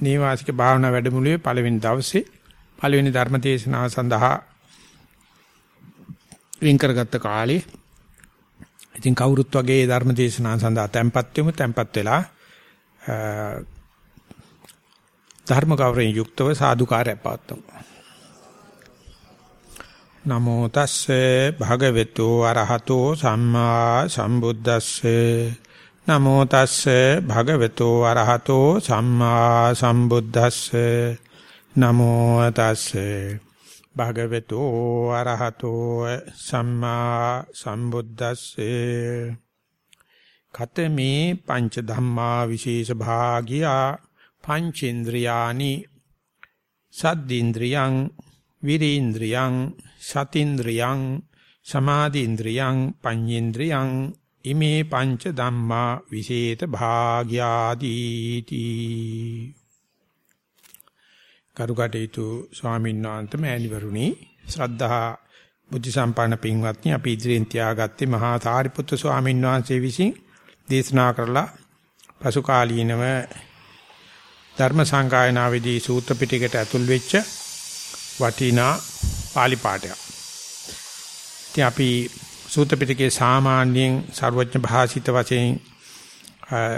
නේවාසික භාවනා වැඩමුළුවේ පළවෙනි දවසේ පළවෙනි ධර්ම දේශනාව සඳහා වින් කරගත්ත කාලේ ඉතින් කවුරුත් වගේ ධර්ම දේශනාව සඳහා tempත් වෙමු. tempත් වෙලා ධර්ම ගෞරවයෙන් යුක්තව සාදුකාරය පවත්වමු. නමෝ තස්සේ භගවතු අරහතෝ සම්මා සම්බුද්දස්සේ නමෝ තස්සේ භගවතු අරහතෝ සම්මා සම්බුද්දස්සේ. නමෝ තස්සේ භගවතු අරහතෝ සම්මා සම්බුද්දස්සේ. කතමේ පංච ධම්මා විශේෂ භාගියා පංචේන්ද්‍රයානි සද්දීන්ද්‍රියං විරීන්ද්‍රියං සතින්ද්‍රියං සමාධීන්ද්‍රියං පඤ්ඤේන්ද්‍රියං ඉමේ පංච ධම්මා විශේෂ භාග්යාදීති කරුකටේතු ස්වාමීන් වහන්සේ මෑණිවරුනි ශ්‍රද්ධා බුද්ධ සම්පන්න පින්වත්නි අපි ඉදිරියෙන් තියාගත්තේ මහා සාරිපුත්‍ර ස්වාමීන් වහන්සේ විසින් දේශනා කරලා පසු කාලීනව ධර්ම සංගායනාවේදී සූත්‍ර පිටකයට ඇතුල් වෙච්ච වටිනා pāli පාඨයක්. ඉතින් අපි සූත්‍ර පිටකේ සාමාන්‍යයෙන් ਸਰවඥ භාෂිත වශයෙන්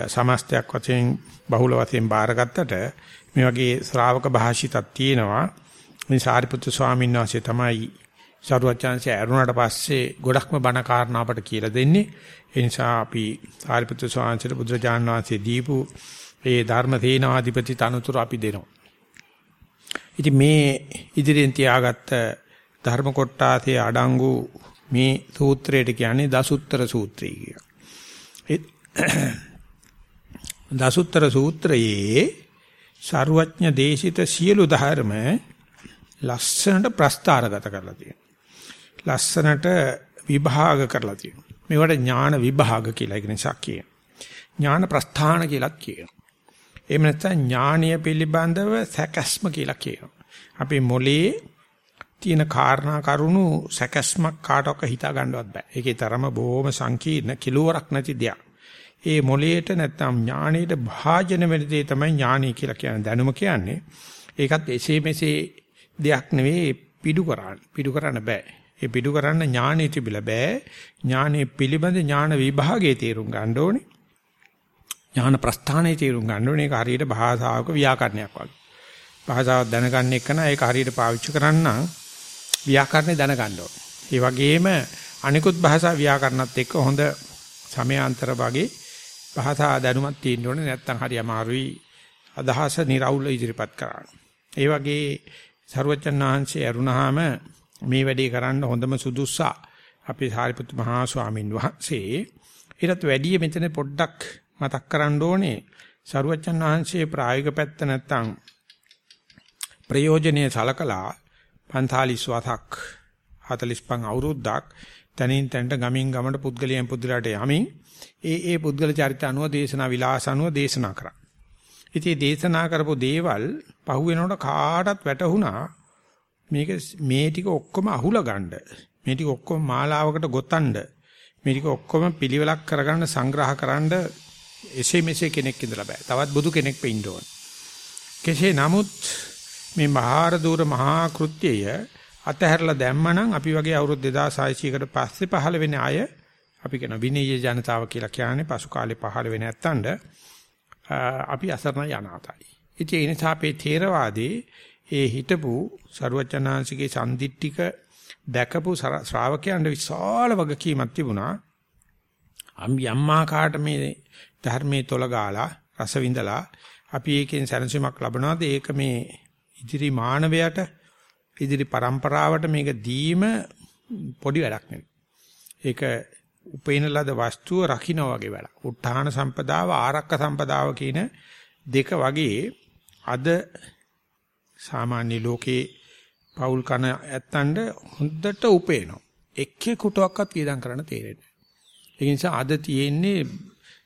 සමස්තයක් වශයෙන් බහුල වශයෙන් බාරගත්තට මේ වගේ ශ්‍රාවක භාෂිතක් තියෙනවා. මේ සාරිපුත්‍ර ස්වාමීන් වහන්සේ තමයි සරුවචාන්සේ අරුණාට පස්සේ ගොඩක්ම බණ කාරණා අපට කියලා දෙන්නේ. ඒ නිසා අපි සාරිපුත්‍ර ස්වාමීන්ට බුදුරජාණන් වහන්සේ දීපු ඒ ධර්ම තේනාධිපති තනතුරු අපි දෙනවා. ඉතින් මේ ඉදිරියෙන් තියාගත්ත ධර්ම කොටාසේ අඩංගු මේ සූත්‍රයට කියන්නේ දසුත්තර සූත්‍රය කියලා. දසුත්තර සූත්‍රයේ ਸਰුවඥ දේශිත සියලු ධර්ම ලස්සනට ප්‍රස්තාරගත කරලා තියෙනවා. ලස්සනට විභාග කරලා තියෙනවා. මේවට ඥාන විභාග කියලා ඒක නිසා කියන. ඥාන ප්‍රස්ථාන කියලාත් කියනවා. එහෙම නැත්නම් ඥානීය පිළිබඳව සැකස්ම කියලා කියනවා. අපේ මොලේ තියෙන කාරණා කරුණු සැකස්මක් කාටවත් හිතා ගන්නවත් බෑ. ඒකේ තරම බොහොම සංකීර්ණ කිලෝරක් නැති දෙයක්. ඒ මොලේට නැත්නම් ඥානෙට භාජන වෙන දේ තමයි ඥානයි කියලා කියන්නේ දැනුම කියන්නේ. ඒකත් එසේ මෙසේ දෙයක් නෙවෙයි පිටු කරන්න. පිටු කරන්න බෑ. ඒ පිටු කරන්න ඥානෙ තිබිලා බෑ. ඥානෙ පිළිබඳ ඥාන විභාගයේ තේරුම් ගන්න ඕනේ. ඥාන ප්‍රස්ථානයේ තේරුම් ගන්න ඕනේ. ඒක හරියට භාෂාවක ව්‍යාකරණයක් වගේ. භාෂාව දැනගන්න එක නම් ඒක හරියට පාවිච්චි කරන්න ව්‍යාකරණේ දැනගන්න ඕනේ. ඒ වගේම අනිකුත් භාෂා ව්‍යාකරණත් එක්ක හොඳ සමයාන්තර වගේ භාෂා දැනුමක් තියෙන්න ඕනේ නැත්නම් හරි අමාරුයි අදහස निराවුල ඉදිරිපත් කරන්න. ඒ වගේ සරුවචන් වහන්සේ අරුණාම මේ වැඩේ කරන්න හොඳම සුදුස්සා අපේ සාරිපුත් මහා ස්වාමීන් වහන්සේ. ඊටත් වැඩිය මෙතන පොඩ්ඩක් මතක් කරන්න ඕනේ සරුවචන් වහන්සේ ප්‍රායෝගික පැත්ත නැත්නම් ප්‍රයෝජනීය සලකලා 45 වසක් 45 අවුරුද්දක් තනින් තනට ගමින් ගමට පුද්ගලයන් පුදුරට යමින් ඒ ඒ පුද්ගල චරිත අනුව දේශනා විලාස අනුව දේශනා කරා. ඉතින් දේශනා කරපු දේවල් පහු වෙනකොට කාටත් වැටහුණා මේක මේ ටික ඔක්කොම අහුලා ගන්න. මේ ටික ඔක්කොම මාලාවකට ගොතන්න. මේ ටික ඔක්කොම පිළිවෙලක් කරගන්න සංග්‍රහ කරන්න එසේ මෙසේ කෙනෙක් ඉඳලා බෑ. තවත් බුදු කෙනෙක් වෙන්න ඕන. කෙසේ නමුත් මේ මහාර දූර මහා කෘත්‍යය අතහැරලා දැම්මනම් අපි වගේ අවුරුදු 2600කට පස්සේ පහළ වෙන අය අපි කියන විනීය ජනතාව කියලා කියන්නේ පසු කාලේ පහළ වෙ නැත්තඳ අපි අසරණ යනාතයි. ඉතින් ඒ නිසා අපේ තේරවාදී ඒ හිටපු ਸਰුවචනාංශිකේ සම්දිට්ඨික දැකපු ශ්‍රාවකයන්ට විශාල වගකීමක් තිබුණා. අම් යම්මාකාට මේ ධර්මයේ තොල ගාලා රස විඳලා අපි ඒකෙන් සැනසීමක් ලබනවාද ඒක මේ ඉදිරි මානවයට ඉදිරි પરම්පරාවට මේක දීම පොඩි වැඩක් නෙවෙයි. ඒක උපේන ලද වස්තුව රකින්න වගේ වැඩක්. උත්හාන සම්පදාව ආරක්ක සම්පදාව කියන දෙක වගේ අද සාමාන්‍ය ලෝකේ පෞල් කන ඇත්තන්ට හොඳට උපේනවා. එක්කෙකුටවත් වියදම් කරන්න තේරෙන්නේ නැහැ. ඒ නිසා අද තියෙන්නේ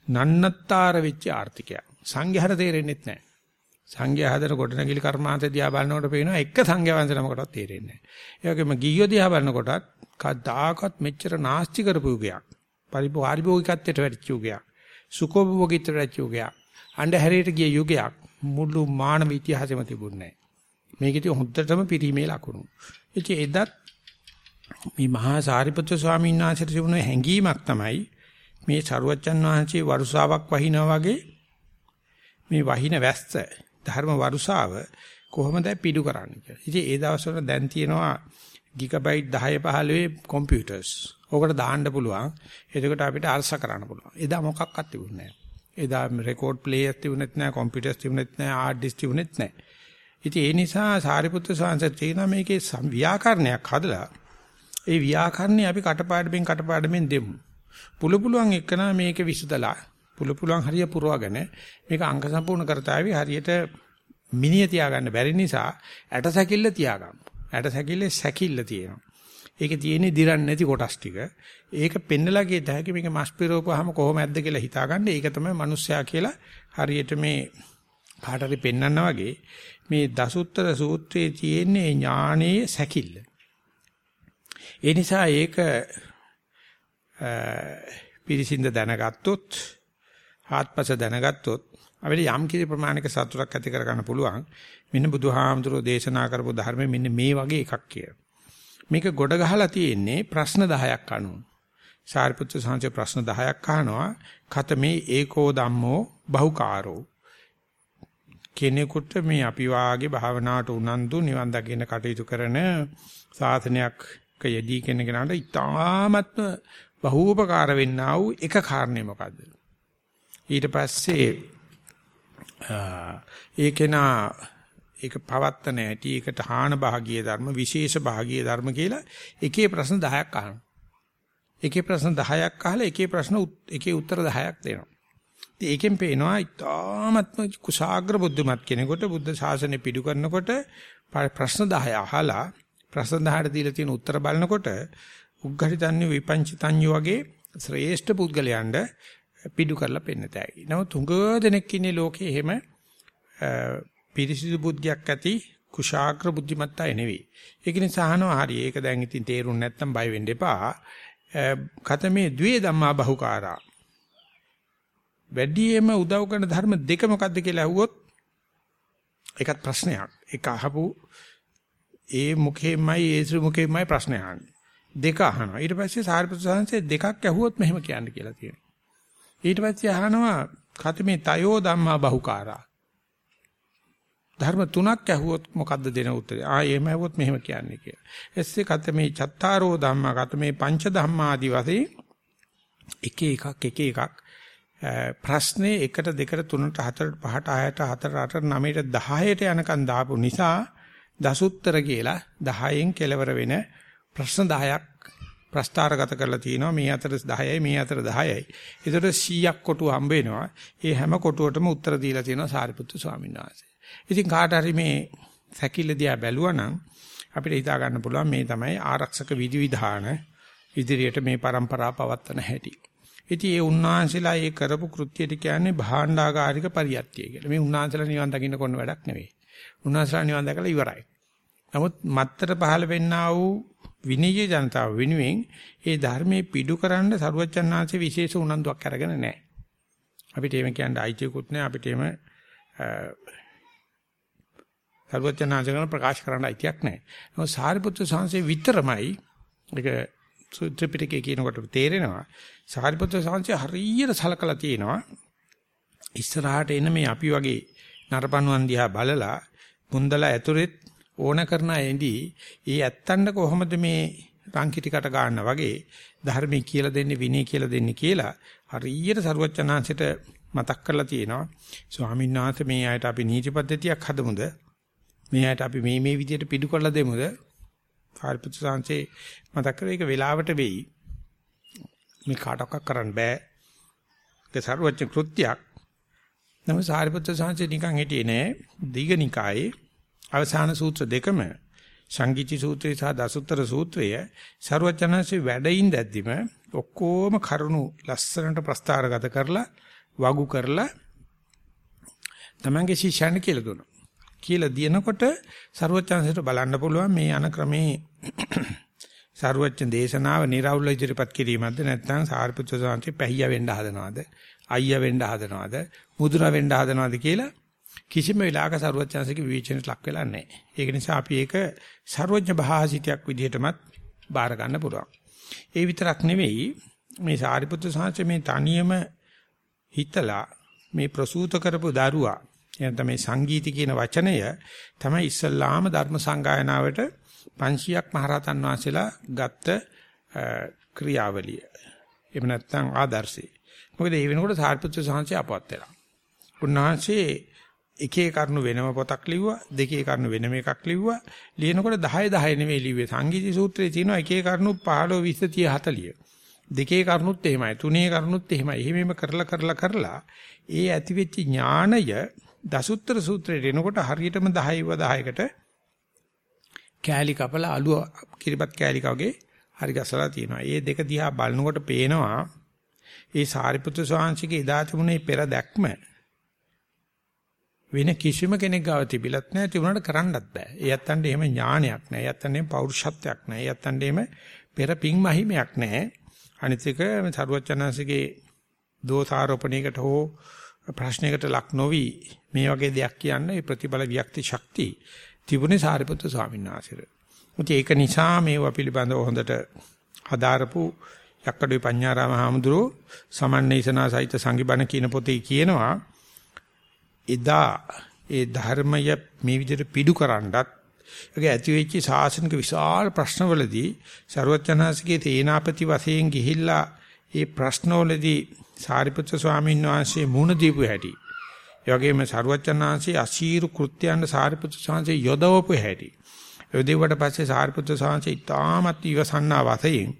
නන්නත්තර වෙච්ච ආර්ථිකයක්. සංඝයාට තේරෙන්නේ නැහැ. සංඝයා හදන කොටනගිලි කර්මාන්ත දිහා බලනකොට පේනවා එක සංඝයා වංශ නමකටවත් තේරෙන්නේ නැහැ. ඒ වගේම ගියෝ දිහා බලනකොටත් කවදාකවත් මෙච්චර නාස්ති කරපු යුගයක්. පරිභෝගිකත්වයට වැඩිච්ච යුගයක්. සුඛෝපභෝගීත්වයට වැඩිච්ච යුගයක්. අන්ධහැරයට ගිය යුගයක් මුළු මානව ඉතිහාසෙම තිබුණේ නැහැ. මේකෙදී හොද්දටම පිරීමේ ලකුණු. ඉතින් එදත් මේ මහා සාරිපුත්‍ර ස්වාමීන් වහන්සේට තිබුණ හැඟීමක් තමයි මේ සරුවච්චන් වහන්සේ වරුසාවක් වහිනා වගේ මේ වහින වැස්ස ධර්ම වරුසාව කොහොමද පිටු කරන්නේ කියලා. ඉතින් ඒ දවස්වල දැන් තියෙනවා ගිගබයිට් 10 15 කම්පියුටර්ස්. ඕකට දාන්න පුළුවන්. එතකොට අපිට අරස කරන්න පුළුවන්. එදා මොකක්වත් තිබුණේ නැහැ. එදා රෙකෝඩ් ප්ලේයර්ස් තිබුණෙත් නැහැ, කම්පියුටර්ස් තිබුණෙත් නැහැ, හાર્ඩ් ඩිස්ක් තිබුණෙත් නැහැ. ඉතින් ඒ නිසා සාරිපුත්‍ර සාංශ තියෙනවා මේකේ ව්‍යාකරණයක් හදලා ඒ ව්‍යාකරණේ අපි කටපාඩමින් කටපාඩමින් දෙමු. පුළු පුළුවන් එක්කනා මේක විසදලා පුළු පුළුවන් හරිය පුරවගෙන මේක අංක සම්පූර්ණ කරතාවි හරියට මිනිය තියාගන්න බැරි නිසා ඇට සැකිල්ල තියාගන්න. ඇට සැකිල්ලේ සැකිල්ල තියෙනවා. ඒකේ තියෙන්නේ දිරන්නේ නැති කොටස් ටික. ඒක පෙන්නලා ගියද හැකි මේක මස් පිරවපුවාම කොහොමද කියලා හිතාගන්න. ඒක තමයි මිනිස්සයා කියලා හරියට මේ කාට හරි පෙන්වන්නා වගේ මේ දසුත්තර සූත්‍රයේ තියෙන්නේ ඥානයේ සැකිල්ල. ඒ නිසා ඒක පිරිසිඳ දැනගත්තොත් ආත්පස දැනගත්තොත් අපිට යම් කිසි ප්‍රමාණික සතුටක් ඇති කරගන්න පුළුවන්. මෙන්න බුදුහාමුදුරෝ දේශනා කරපු ධර්මයේ මෙන්න මේ වගේ එකක් කියලා. මේක ගොඩ ගහලා තියෙන්නේ ප්‍රශ්න 10ක් අනුව. සාරිපුත්‍ර සංඝ ප්‍රශ්න 10ක් අහනවා. කතමේ ඒකෝ ධම්මෝ බහුකාරෝ. කෙනෙකුට මේ අපි වාගේ භාවනාවට උනන්දු නිවන් දකින්න කටයුතු කරන සාසනයක් යෙදී කෙනෙකුට ඉතාමත්ම බහූපකාර වෙන්නා වූ එක කාරණේ මොකද්ද? ඊට පස්සේ ඒකේනා ඒක පවත්තන ඇටි ඒකට හාන භාගීය ධර්ම විශේෂ භාගීය ධර්ම කියලා එකේ ප්‍රශ්න 10ක් අහනවා. එකේ ප්‍රශ්න 10ක් අහලා එකේ ප්‍රශ්න එකේ උත්තර 10ක් දෙනවා. ඉතින් ඒකෙන් පේනවා ඉතාමත්ම කුසాగ්‍ර බුද්ධිමත් කෙනෙකුට බුද්ධ ශාසනය පිටු කරනකොට ප්‍රශ්න 10 අහලා ප්‍රශ්න 10ට දීලා තියෙන උත්තර බලනකොට උග්ඝටිතඤ්ඤ විපංචිතඤ්ඤ වගේ ශ්‍රේෂ්ඨ පුද්ගලයන්ට පිටු කරලා පෙන්නතයි. නමුත් තුඟ දෙනෙක් ඉන්නේ ලෝකේ එහෙම පිරිසිදු බුද්ධියක් ඇති කුශාග්‍ර බුද්ධිමත් අය නෙවෙයි. ඒක නිසා අහනවා හරි ඒක දැන් ඉතින් තේරුම් නැත්තම් බය වෙන්න එපා. කතමේ ද්වේ ධම්මා බහුකාරා. වැඩියෙන්ම උදව් කරන ධර්ම දෙක මොකක්ද කියලා අහුවොත් ඒකත් ප්‍රශ්නයක්. ඒක අහපු ඒ මුඛෙමයි ඒ මුඛෙමයි ප්‍රශ්න අහන්නේ. දෙක අහනවා. ඊට පස්සේ සාරිපුත්‍ර සාංශේ දෙකක් ඇහුවොත් මෙහෙම කියන්න කියලා තියෙනවා. ඊට පස්සේ අහනවා කතමේ තයෝ ධම්මා බහුකාරා. ධර්ම තුනක් ඇහුවොත් මොකද්ද දෙන උත්තරය? ආ එහෙම ඇහුවොත් මෙහෙම කියන්නේ කියලා. එස්සේ කතමේ චත්තාරෝ ධම්මා කතමේ පංච ධම්මා ආදි වශයෙන් එක එකක් එක එකක් ප්‍රශ්නේ 1ට 2ට 3ට 4ට 5ට 6ට 4ට 8ට 9ට 10ට යනකම් දාපු නිසා දසුත්තර කියලා 10න් කෙලවර වෙන ප්‍රශ්න 10ක් ප්‍රස්තාරගත කරලා තිනවා මේ අතර 10යි මේ අතර 10යි. ඒතර 100ක් කොටු හම්බ වෙනවා. ඒ හැම කොටුවටම උත්තර දීලා තියෙනවා සාරිපුත්තු ස්වාමීන් වහන්සේ. ඉතින් කාට හරි මේ සැකිල්ල දිහා බැලුවනම් අපිට හිතා ගන්න පුළුවන් මේ තමයි ආරක්ෂක විධිවිධාන ඉදිරියට මේ પરම්පරාව පවත්වන හැටි. ඉතින් ඒ උන්වහන්සේලා ඒ කරපු කෘත්‍යයට කියන්නේ භාණ්ඩාගාරික පරියත්තිය කියලා. මේ උන්වහන්සේලා නිවන් දකින්න කොන්න වැඩක් නෙවෙයි. උන්වහන්සේලා නිවන් දැකලා ඉවරයි. නමුත් මත්තර පහළ වෙන්නා වූ විනීය ජනතාව වෙනුවෙන් ඒ ධර්මයේ පිටු කරන්න සරුවචන්නාංශේ විශේෂ උනන්දුවක් අරගෙන නැහැ. අපිට එහෙම කියන්න අයිතියකුත් නැහැ අපිට එහෙම සරුවචන්නාංශ ගැන ප්‍රකාශ කරන්න අයිතියක් නැහැ. නමුත් සාරිපුත්‍ර සංසේ විතරමයි ඒක ත්‍රිපිටකයේ කියනකොට තේරෙනවා. සාරිපුත්‍ර සංසේ හරියට සලකලා තියෙනවා. ඉස්සරහට එන මේ අපි වගේ නරපණුවන් දිහා බලලා මුන්දලා ඇතුළෙත් ඕන කරන ඇඳී ඒ ඇත්තන්ට කොහොමද මේ රංකිටිකට ගන්න වගේ ධර්මයේ කියලා දෙන්නේ විනය කියලා දෙන්නේ කියලා හරියට සරුවචනාංශයට මතක් කරලා තියෙනවා. ස්වාමීන් වහන්සේ මේ ආයත අපි නීති පද්ධතියක් හදමුද? මේ ආයත අපි මේ මේ විදිහට පිටු කරලා දෙමුද? කාර්යපුත්‍ර සංසේ මතක් කරේ ඒක වෙලාවට වෙයි. මේ කාටවත් කරන්න බෑ. ඒක සරුවචන කෘත්‍යයක්. නම සාරිපුත්‍ර සංසේ නිකන් හිටියේ නෑ. දීඝනිකායේ අවසාන සූත්‍ර දෙකම සංගීති සූත්‍රය සහ දසුත්තර සූත්‍රය ਸਰවචනන්සේ වැඩින් දැද්දිම ඔක්කොම කරුණු ලස්සනට ප්‍රස්ථාරගත කරලා වගු කරලා තමන්ගේ ශිෂ්‍යයන්ට කියලා දුන්නා. කියලා දෙනකොට ਸਰවචනන්සේට බලන්න පුළුවන් මේ අනක්‍රමේ ਸਰවචන දේශනාව નિරවුල් ඉදිරිපත් කිරීමක්ද නැත්නම් සාරිපුත්‍ර සාන්ති පැහැය වෙන්න හදනවද අයියා වෙන්න හදනවද මුදුන වෙන්න හදනවද කියලා කිසිම වෙලාවක ਸਰුවචාන්සික විවේචනයට ලක් වෙලා නැහැ. ඒක නිසා අපි ඒක ਸਰවඥ භාසිතයක් විදිහටමත් බාර ගන්න පුළුවන්. ඒ විතරක් නෙවෙයි මේ සාරිපුත්‍ර සාංශ මේ තනියම හිතලා මේ ප්‍රසූත කරපු දරුවා එනතම මේ සංගීති කියන වචනය තමයි ඉස්සල්ලාම ධර්ම සංගායනාවට 500ක් මහරහතන් වහන්සේලා ගත්ත ක්‍රියාවලිය. එහෙම නැත්නම් ආදර්ශය. මොකද ඒ වෙනකොට සාරිපුත්‍ර සාංශය අපවත් වෙනවා. උන්වහන්සේ එකේ කරුණු වෙනම පොතක් ලිව්වා දෙකේ කරුණු වෙනම එකක් ලිව්වා. ලියනකොට 10 10 නෙවෙයි ලිව්වේ. සංගීති සූත්‍රයේ තියෙනවා එකේ කරුණු 15 20 30 40 දෙකේ කරුණුත් එහෙමයි තුනේ කරුණුත් එහෙමයි. එහෙමම කරලා කරලා කරලා ඒ ඇතිවෙච්ච ඥාණය දසුත්තර සූත්‍රයේ එනකොට හරියටම 10 10කට කෑලි කපලා අලුව කිරිබත් කෑලි කවගේ හරි ගසලා තියෙනවා. ඒ දෙක දිහා බලනකොට පේනවා ඒ සාරිපුත්‍ර ස්වාමීන්ගේ එදා තිබුණේ පෙර දැක්ම වෙන කිසිම කෙනෙක් ගාව තිබිලත් නැහැ තිබුණාට කරන්නත් බෑ. ඒ යත්තන්ට එහෙම ඥානයක් නැහැ. ඒ යත්තන්ට එහෙම පෞරුෂත්වයක් නැහැ. ඒ යත්තන්ට එහෙම පෙර පිං මහිමයක් නැහැ. අනිත් එක සරුවචනන්සේගේ දෝසාරෝපණයකට හෝ ප්‍රශ්නයකට ලක් නොවි මේ වගේ දෙයක් කියන්නේ ප්‍රතිබල වික්ති ශක්තිය තිබුණේ සාරිපුත්‍ර ස්වාමීන් වහන්සේට. මුත් ඒක නිසා මේවා පිළිබඳව හොඳට හදාරපු යක්කඩුවේ පඤ්ඤාරාම හාමුදුරුවෝ සමන්නේසනා සහිත සංගිබණ කියන පොතේ කියනවා එදා ඒ ධර්මය මේ විදිහට පිටුකරනවත් ඒකේ ඇති වෙච්ච සාසනික විශාල ප්‍රශ්නවලදී ਸਰවඥාසිකේ තේනාපති වශයෙන් ගිහිල්ලා ඒ ප්‍රශ්නවලදී සාරිපුත්‍ර ස්වාමීන් වහන්සේ මුණ දීපු හැටි ඒ වගේම ਸਰුවචනාංශයේ අශීරු කෘත්‍යයන් සාරිපුත්‍ර සාංශයේ යොදවපු හැටි. යොදෙවට පස්සේ සාරිපුත්‍ර සාංශය ඉතාමත් ඉවසන්නා වශයෙන්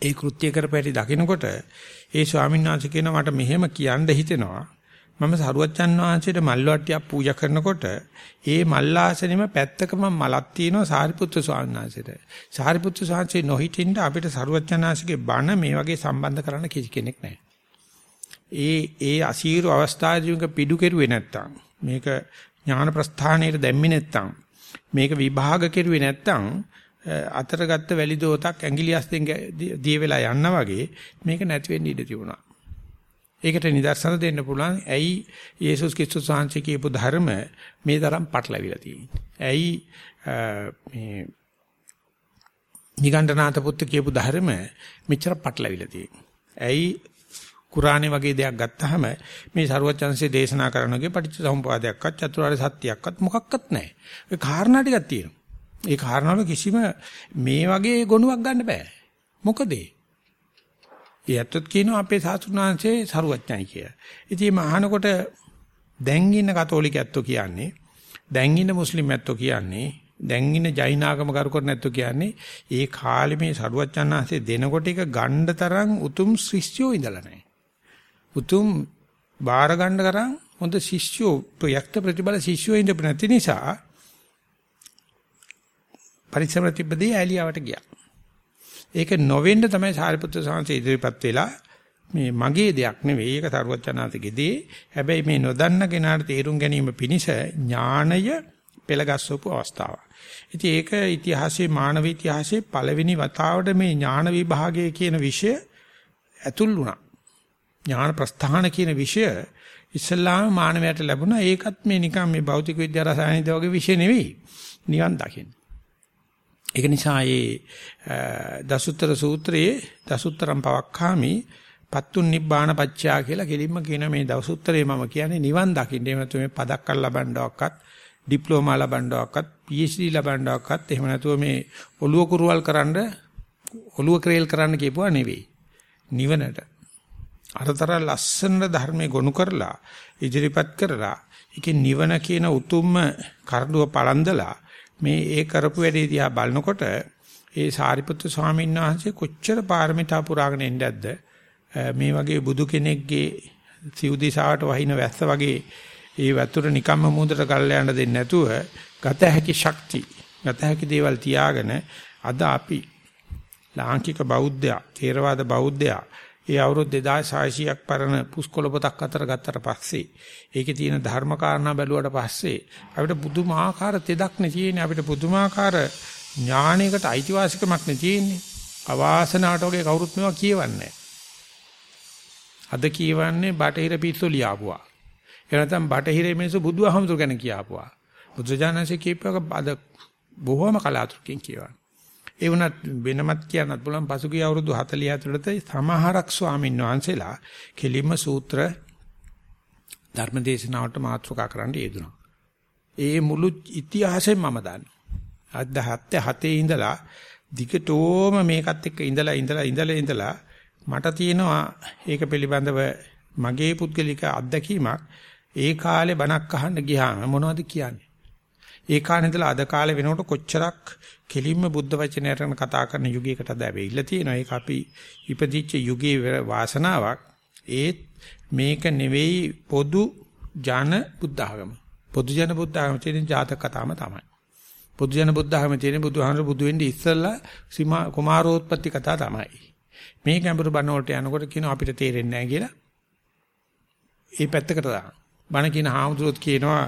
ඒ කෘත්‍ය කරපැටි දකිනකොට ඒ ස්වාමීන් වහන්සේ කියනවා මට මෙහෙම කියන්න හිතෙනවා. මම සරුවච්චන් වහන්සේට මල් වට්ටියක් පූජා කරනකොට ඒ මල්ලාසනෙම පැත්තකම මලක් තියෙනවා සාරිපුත්‍ර ස්වාමීන් වහන්සේට. සාරිපුත්‍ර ස්වාමීන් නොහිටින්න අපිට සරුවච්චන් වහන්සේගේ බණ මේ වගේ සම්බන්ධ කරන්න කිසි කෙනෙක් නැහැ. ඒ ඒ අසීරු අවස්ථාවේදී පිඩු කෙරුවේ නැත්තම් මේක ඥාන ප්‍රස්ථානයේ දැම්මේ නැත්තම් මේක විභාග කෙරුවේ නැත්තම් අතරගත්ත වැලි දෝතක් ඇඟිලි අස්තෙන් දිය වෙලා යනවා වගේ මේක නැති වෙන්න ඉඩ තිබුණා. ඒකට නිදර්ශන දෙන්න පුළුවන් ඇයි යේසුස් ක්‍රිස්තුස් වහන්සේ කියපු ධර්ම මේ තරම් පටලවිලා තියෙන්නේ. ඇයි මේ නිගණ්ඨනාත පුත්තු කියපු ධර්ම මෙච්චර පටලවිලා තියෙන්නේ. ඇයි කුරානේ වගේ දෙයක් ගත්තාම මේ ਸਰුවචන්සේ දේශනා කරනගේ පටිච්චසමුපාදයක්වත් චතුරාර්ය සත්‍යයක්වත් මොකක්වත් නැහැ. ඒ කාරණා ටිකක් තියෙනවා. ඒ කාරණාවල කිසිම මේ වගේ ගුණයක් ගන්න බෑ. මොකද ඒ ඇත්තත් කියනවා අපේ සාතුනාංශේ සරුවඥයි කියලා. ඉතින් මේ අහනකොට දැන් ඉන්න කතෝලික ඇත්තෝ කියන්නේ දැන් ඉන්න මුස්ලිම් ඇත්තෝ කියන්නේ දැන් ඉන්න ජෛනාගම කරු කර නැත්තෝ කියන්නේ ඒ කාලේ මේ සරුවඥාන්සේ දෙනකොට එක ගණ්ඩ තරම් උතුම් ශිෂ්‍යෝ ඉඳලා නැහැ. උතුම් බාර ගන්න කරන් හොඳ ශිෂ්‍යෝ ප්‍රයක්ත ප්‍රතිබල ශිෂ්‍යෝ ඉඳපු නැති නිසා පරිසර ප්‍රතිපදී ඇලියාවට ගියා. ඒක නොවෙන්න තමයි සාරිපුත්‍ර සාංශ ඉදිරිපත් වෙලා මේ මගේ දෙයක් නෙවෙයි ඒක සරුවචනාතිගේ දේ. හැබැයි මේ නොදන්න කෙනාට තේරුම් ගැනීම පිණිස ඥාණය පෙළගස්සවපු අවස්ථාවක්. ඉතින් ඒක ඉතිහාසයේ මානව ඉතිහාසයේ පළවෙනි වතාවට මේ ඥාන විභාගය කියන විෂය ඇතුල් වුණා. ඥාන ප්‍රස්ථාන කියන විෂය ඉස්ලාම මානවයට ලැබුණා. ඒකත් මේ නිකන් මේ භෞතික විද්‍යා රසායනික වගේ විෂය නෙවෙයි. නිවන් දකින්න. ඒක නිසා මේ දසුත්තර සූත්‍රයේ දසුත්තරම් පවක්ඛාමි පත්තුන් නිබ්බාන පච්චා කියලා කෙලින්ම කියන මේ දසුත්තරේ මම කියන්නේ නිවන් දකින්න. එහෙම නැත්නම් මේ පදක් අල්ල ලබන්නවක්වත් ඩිප්ලෝමා ලබන්නවක්වත් PhD ලබන්නවක්වත් එහෙම නැතුව මේ ඔළුව කුරුවල් කරන්න ඔළුව ක්‍රේල් කරන්න කියපුවා නෙවෙයි. නිවනට. අරතර ලස්සන ධර්මයේ ගොනු කරලා ඉදිරිපත් කරලා ඒකේ නිවන කියන උතුම්ම කරඬුව පළඳලා මේ ඒ කරපු වැඩේ දිහා බලනකොට ඒ සාරිපුත්‍ර ස්වාමීන් වහන්සේ කොච්චර පාරමිතා පුරාගෙන ඉන්නේද්ද මේ වගේ බුදු කෙනෙක්ගේ සිව් දිසාවට වහින වැස්ස වගේ ඒ වතුර නිකම්ම මුහුදට ගල්ලා යන්න දෙන්නේ නැතුව ගත හැකි ශක්ති ගත හැකි දේවල් තියාගෙන අද අපි ලාංකික බෞද්ධයා ථේරවාද බෞද්ධයා ඒ අවුරුදු 2600ක් පරණ පුස්කොළ පොතක් අතර ගත්තට පස්සේ ඒකේ තියෙන ධර්ම කාරණා බැලුවට පස්සේ අපිට පුදුමාකාර තෙදක් නේ තියෙන්නේ අපිට පුදුමාකාර ඥානයකට අයිතිවාසිකමක් නේ තියෙන්නේ අවාසනාවට වගේ කවුරුත් මේවා කියවන්නේ අද කියවන්නේ බටහිර පිස්සු ලියාපුවා. ඒ නැත්නම් බටහිරේ මිනිස්සු බුදුහමතුරු ගැන කියාපුවා. බුදුජානසී කියපුවක අද බොහොම කලාතුරකින් කියවන. ඒ වුණත් වෙනමත් කියන්නත් පුළුවන් පසුගිය අවුරුදු 40 ඇතුළත සමහරක් ස්වාමීන් වහන්සේලා කෙලින්ම සූත්‍ර ධර්මදේශනාවට මාතෘකා කරන්න යෙදුණා. ඒ මුළු ඉතිහාසෙම මම දන්නවා. අද 77 ඉඳලා දිගටම මේකත් එක්ක ඉඳලා ඉඳලා ඉඳලා ඉඳලා මට තියෙනවා ඒක පිළිබඳව මගේ පුද්ගලික අත්දැකීමක් ඒ කාලේ බණක් අහන්න ගියාම මොනවද කියන්නේ? ඒ කාලේ ඉඳලා අද කාලේ වෙනකොට කොච්චරක් කෙලින්ම බුද්ධ වචනයට කතා කරන යුගයකට අද ඇවිල්ලා තියෙනවා. ඒක අපි ඉපදිච්ච යුගයේ වාසනාවක්. ඒත් මේක නෙවෙයි පොදු ජන බුද්ධ ආගම. පොදු ජන බුද්ධ ආගම තියෙන ජාතක කතාවම තමයි. පොදු ජන බුද්ධ ආගම තියෙන බුදුහාමර බුදු වෙන්නේ ඉස්සෙල්ලා සීමා කුමාරෝත්පත්ති කතා තමයි. මේ ගැඹුරු බණ වලට යනකොට කියනවා අපිට තේරෙන්නේ නැහැ කියලා. ඒ පැත්තකට දාන්න. බණ කියන හාමුදුරුවෝත් කියනවා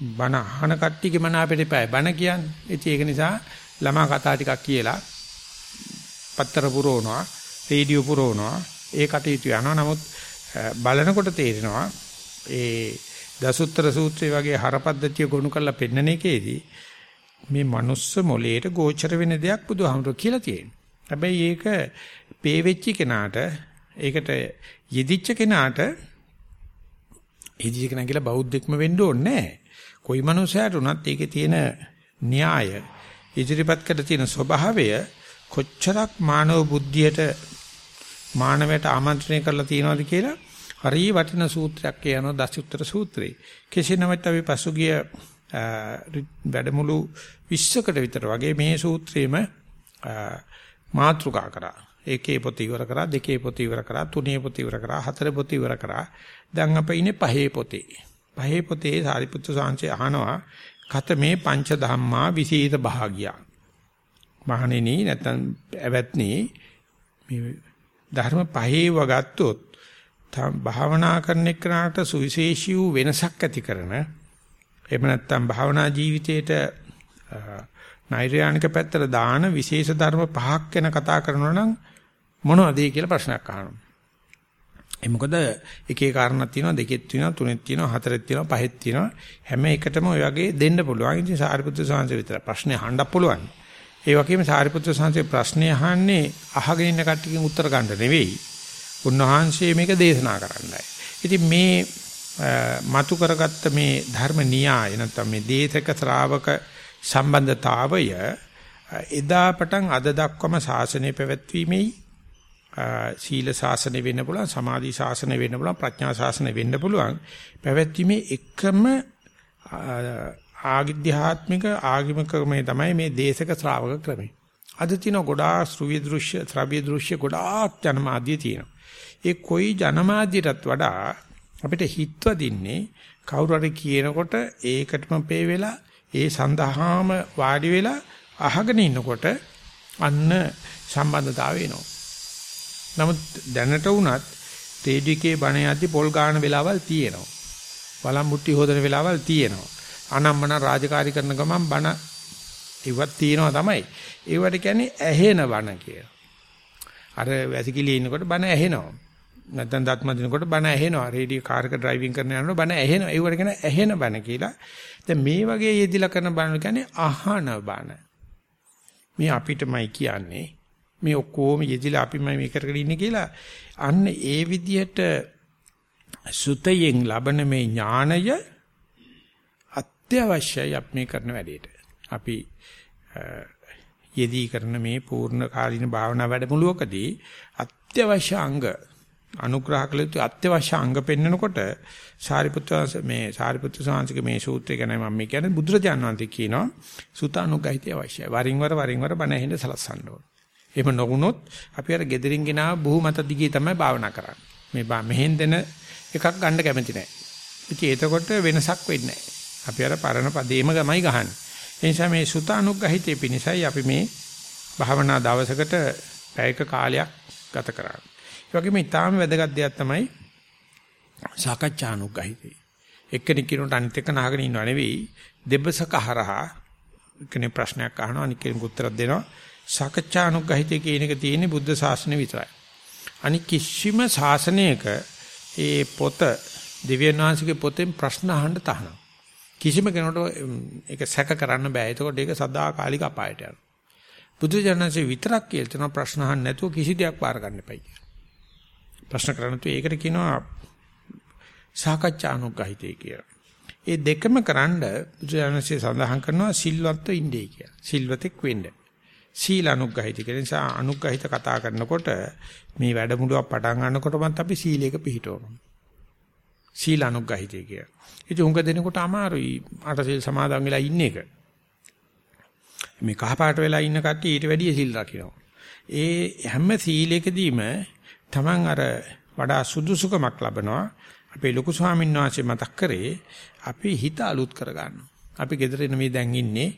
බණ අහන කට්ටියගේ මන අපිට එපායි. බණ කියන්නේ. ඉතින් ඒක නිසා ළමා කතා ටිකක් කියලා පත්තර පුරවනවා, රේඩියෝ පුරවනවා. ඒ කටයුතු යනවා. නමුත් බලනකොට තේරෙනවා ඒ දසුත්තර සූත්‍රය වගේ හරපද්ධතිය ගොනු කරලා පෙන්නන එකේදී මේ මනුස්ස මොලේට ගෝචර වෙන දෙයක් බුදුහාමුදුරුවෝ කියලා තියෙනවා. හැබැයි ඒක පේ වෙච්ච කෙනාට ඒකට යෙදිච්ච කෙනාට යෙදිච්ච කෙනා කියලා බෞද්ධෙක්ම වෙන්න ඕනේ නැහැ. කොයි මනුස්සයාට උනත් ඒකේ තියෙන න්‍යාය ඉදිරිපත් කළ තියෙන ස්වභාවය කොච්චරක් මානව බුද්ධියට මානවයට ආමන්ත්‍රණය කරලා තියෙනවද කියලා හරිය වටින සූත්‍රයක් කියනවා දසුත්තර සූත්‍රය. කෙසේ නමුත් අපි පසුගිය වැඩමුළු 20කට විතර වගේ මේ සූත්‍රයේම මාත්‍රිකා කරා. ඒකේ පොත ඉවර කරා, දෙකේ පොත ඉවර කරා, තුනේ පොත ඉවර කරා, හතරේ පොත ඉවර කරා. දැන් අප ඉන්නේ පහේ පොතේ. පහේ පොතේ සාරිපුත්තු සාංශය අහනවා කත මේ පංච ධම්මා විශේෂ භාගියා. මහණෙනි නැත්නම් ඇවැත්නි මේ ධර්ම පහේ වගත්තොත් භාවනා කරන එකට සුවිශේෂී වූ වෙනසක් ඇති කරන එහෙම නැත්නම් භාවනා ජීවිතේට නෛර්යානික පැත්තට දාන විශේෂ ධර්ම පහක් ගැන කතා කරනවා නම් මොනවද ඒ කියලා ප්‍රශ්නයක් අහනවා. ඒ මොකද එකේ කාරණා තියෙනවා දෙකෙත් තියෙනවා තුනෙත් තියෙනවා හතරෙත් තියෙනවා පහෙත් තියෙනවා හැම එකටම ඔය වගේ දෙන්න පුළුවන්. ඉතින් සාරිපුත්‍ර සාංශ විතර ප්‍රශ්නේ අහන්න පුළුවන්. ඒ වගේම සාරිපුත්‍ර සාංශේ ප්‍රශ්නේ අහන්නේ අහගෙන ඉන්න කට්ටියකින් උත්තර ගන්න නෙවෙයි. උන්වහන්සේ මේක දේශනා කරන්නයි. ඉතින් මේ මතු කරගත්ත මේ ධර්ම න්‍යාය නැත්නම් මේ දේශක ශ්‍රාවක සම්බන්ධතාවය එදා පටන් අද දක්වාම ශාසනය පැවැත්වීමේ සීල ශාසනය වෙන්න පුළුවන් සමාධි ශාසනය වෙන්න පුළුවන් ප්‍රඥා ශාසනය වෙන්න පුළුවන් පැවැත්වීමේ එකම ආගිධ්‍යාත්මික ආගමික ක්‍රමය තමයි මේ දේශක ශ්‍රාවක ක්‍රමය. අද තියෙන ගොඩාක් ශ්‍රව්‍ය දෘශ්‍ය ශ්‍රව්‍ය දෘශ්‍ය ගොඩාක් ජනමාධ්‍ය තියෙනවා. ඒ කොයි ජනමාධ්‍යයටත් වඩා අපිට හිතවදින්නේ කවුරු හරි කියනකොට ඒකටම පේ වෙලා ඒ සඳහාම වාඩි වෙලා අහගෙන ඉන්නකොට අන්න සම්බන්ධතාවය එනවා. නමුත් දැනට වුණත් තේජිකේ බණ යද්දි පොල් ගාන වෙලාවල් තියෙනවා. වලම් මුට්ටි හොදන වෙලාවල් තියෙනවා. අනම්මන රාජකාරී කරන ගමන් බණ ඉවත් තියෙනවා තමයි. ඒවට කියන්නේ ඇහෙන බණ කියලා. අර වැසිකිලි ඉන්නකොට බණ ඇහෙනවා. නැත්නම් දත් මදිනකොට බණ ඇහෙනවා. රේඩියෝ කාර් එක ඩ්‍රයිවිං කරන යනකොට බණ ඇහෙනවා. ඒවට කියන ඇහෙන බණ කියලා. දැන් මේ වගේ යෙදිලා කරන බණ කියන්නේ අහන බණ. මේ අපිටමයි කියන්නේ. මේ ඔක්කොම යෙදිලා අපිමයි මේ කරගෙන ඉන්නේ කියලා. අන්න ඒ විදිහට සුතයෙන් ලබන මේ ඥාණය අත්‍යවශ්‍යයි අපි මේ කරන වැඩේට. අපි යෙදී කරන මේ පූර්ණ කාලීන භාවනා වැඩමුළුවකදී අත්‍යවශ්‍ය අංග අනුග්‍රහ කළ යුතු අත්‍යවශ්‍ය අංග පෙන්නකොට සාරිපුත්‍ර මේ සාරිපුත්‍ර සාංශික මේ සූත්‍රය ගැන මම මේ කියන්නේ බුදුරජාණන් වහන්සේ කියනවා සුතානුගහිතය අවශ්‍යයි. වරින් වර වරින් වර බණ ඇහෙන්න සලස්සන්න ඕන. එහෙම නොවුනොත් අපි අර gederin ගෙනාව බුහමත දිගේ තමයි භාවනා කරන්නේ. මේ බා මෙහෙන් දෙන එකක් ගන්න කැමති නැහැ. ඉතින් එතකොට වෙනසක් වෙන්නේ නැහැ. අපි අර පරණ පදේම ගමයි ගහන්නේ. ඒ නිසා මේ සුතානුගහිතේ පිණිසයි අපි මේ භාවනා දවසකට පැයක කාලයක් ගත කරන්නේ. ඒ වගේම ඊටාම වැදගත් දෙයක් තමයි සාකච්ඡානුග්‍රහිතේ. එක්කෙනෙක් කියනට අනිත් එක නහගෙන ඉන්නව නෙවෙයි දෙබසක හරහා කෙනෙක් ප්‍රශ්නයක් අහනවා අනිත් කෙනෙක් උත්තරයක් දෙනවා. සාකච්ඡානුග්‍රහිතේ කියන එක තියෙන්නේ බුද්ධ ශාසනය විතරයි. අනික කිසිම ශාසනයක ඒ පොත දිව්‍යන් වහන්සේගේ පොතෙන් ප්‍රශ්න අහන්න තහනම්. කිසිම කෙනෙකුට ඒක සැක කරන්න බෑ. එතකොට ඒක සදාකාලික අපායට යනවා. බුදුජානනාංශේ විතරක් කියලා තියෙන ප්‍රශ්න අහන්න නැතුව කිසි දෙයක් බාර ගන්න එපයි කියලා. ප්‍රශ්න කරන්න තු ඒකට කියනවා සාකච්ඡානුග්‍රහිතය කියලා. ඒ දෙකම කරන්න බුදුජානනාංශේ සඳහන් කරනවා සිල්වත්ව ඉන්නේ කියලා. සිල්වතෙක් වෙන්න. සීල අනුග්‍රහිත කියන නිසා අනුග්‍රහිත කතා කරනකොට මේ වැඩමුළුවක් පටන් ගන්නකොටමත් අපි සීලයක පිළිහිටවනවා. සීල අනුග්‍රහිතය කිය. ඉතින් උංග දෙනකොට අමාරුයි අටසිල් සමාදන් වෙලා ඉන්න එක. මේ කහපාට වෙලා ඉන්න කට්ටිය ඊට වැඩිය සීල් රකින්නවා. ඒ හැම සීලයකදීම Taman අර වඩා සුදුසුකමක් ලබනවා. අපේ ලොකු ස්වාමීන් වහන්සේ මතක් කරේ අපි හිත අලුත් කරගන්නවා. අපි gedare නෙමෙයි දැන් ඉන්නේ.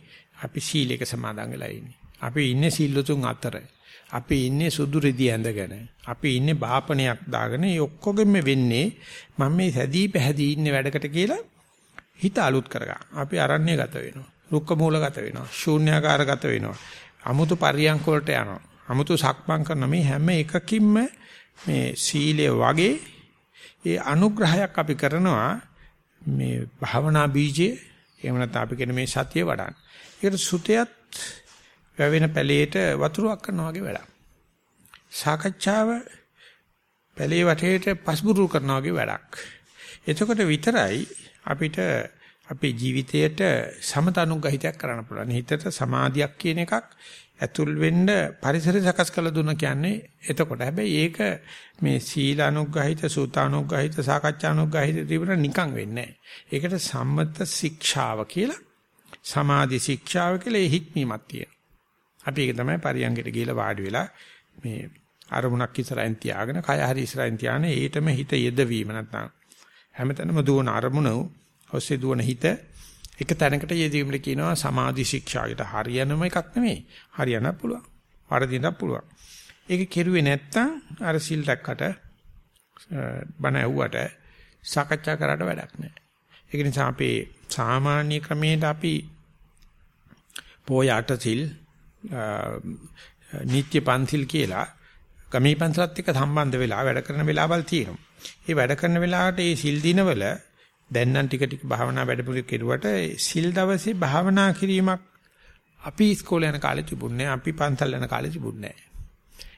අපි සීලයක සමාදන් වෙලා ඉන්නේ. අපි ඉන්නේ සීලතුන් අතර. අපි ඉන්නේ සුදු රෙදි ඇඳගෙන. අපි ඉන්නේ බාපණයක් දාගෙන ඒ ඔක්කොගෙම වෙන්නේ මම මේ සැදී පැහැදී ඉන්නේ වැඩකට කියලා හිත අලුත් කරගන්න. අපි අරණ්‍ය ගත වෙනවා. රුක්ක මූල ගත වෙනවා. ශූන්‍යාකාර ගත වෙනවා. අමුතු පරියන්ක වලට යනවා. අමුතු සක්මන් කරන මේ හැම එකකින්ම මේ සීලය වගේ ඒ අනුග්‍රහයක් අපි කරනවා මේ භාවනා බීජේ එහෙම නැත්නම් අපි කියන මේ සතිය වඩන්න. ඒකට සුතයත් වැවෙන පැලේට වතුරක් කරනවා වගේ වැඩක්. සාකච්ඡාව පැලේ වටේට පස්බුරු කරනවා වගේ වැඩක්. එතකොට විතරයි අපිට අපේ ජීවිතයට සමතනුග්‍රහිතයක් කරන්න පුළුවන්. හිතට සමාධියක් කියන එකක් ඇතුල් වෙන්න පරිසරය සකස් කළ දුන්න කියන්නේ එතකොට. හැබැයි ඒක මේ සීලානුග්‍රහිත, සූතානුග්‍රහිත, සාකච්ඡානුග්‍රහිත තිබුණ නිකන් වෙන්නේ නැහැ. ඒකට සම්මත ශික්ෂාව කියලා සමාධි ශික්ෂාව කියලා හික්මීමක් තියෙනවා. අපි ඒක තමයි පරියංගයට ගිහලා වාඩි වෙලා මේ අරමුණක් ඉස්සරහින් තියාගෙන කය හරි ඉස්සරහින් තියාගෙන ඒටම හිත යෙදවීම නැත්නම් හැමතැනම දුවන අරමුණ ඔස්සේ දුවන හිත එක තැනකට යෙදවීමට කියනවා සමාධි ශික්ෂාවට හරියනම එකක් නෙමෙයි. හරියන්න පුළුවන්. වරදින්නත් පුළුවන්. ඒක කෙරුවේ නැත්තම් අර සිල් රැක්කට බණ ඇහුවට සාකච්ඡා කරාට වැඩක් නැහැ. ඒක නිසා අපේ සාමාන්‍ය ක්‍රමයට අපි පොය අටසිල් නීත්‍ය පන්තිල් කියලා ගමේ පන්සලත් එක්ක සම්බන්ධ වෙලා වැඩ කරන වෙලාවල් තියෙනවා. ඒ වැඩ කරන වෙලාවට ඒ සිල් දිනවල දැන් නම් ටික ටික භාවනා වැඩපිළිවෙල කෙරුවට සිල් දවසේ භාවනා කිරීමක් අපි ඉස්කෝලේ යන කාලේ තිබුණේ අපි පන්සල් යන කාලේ තිබුණේ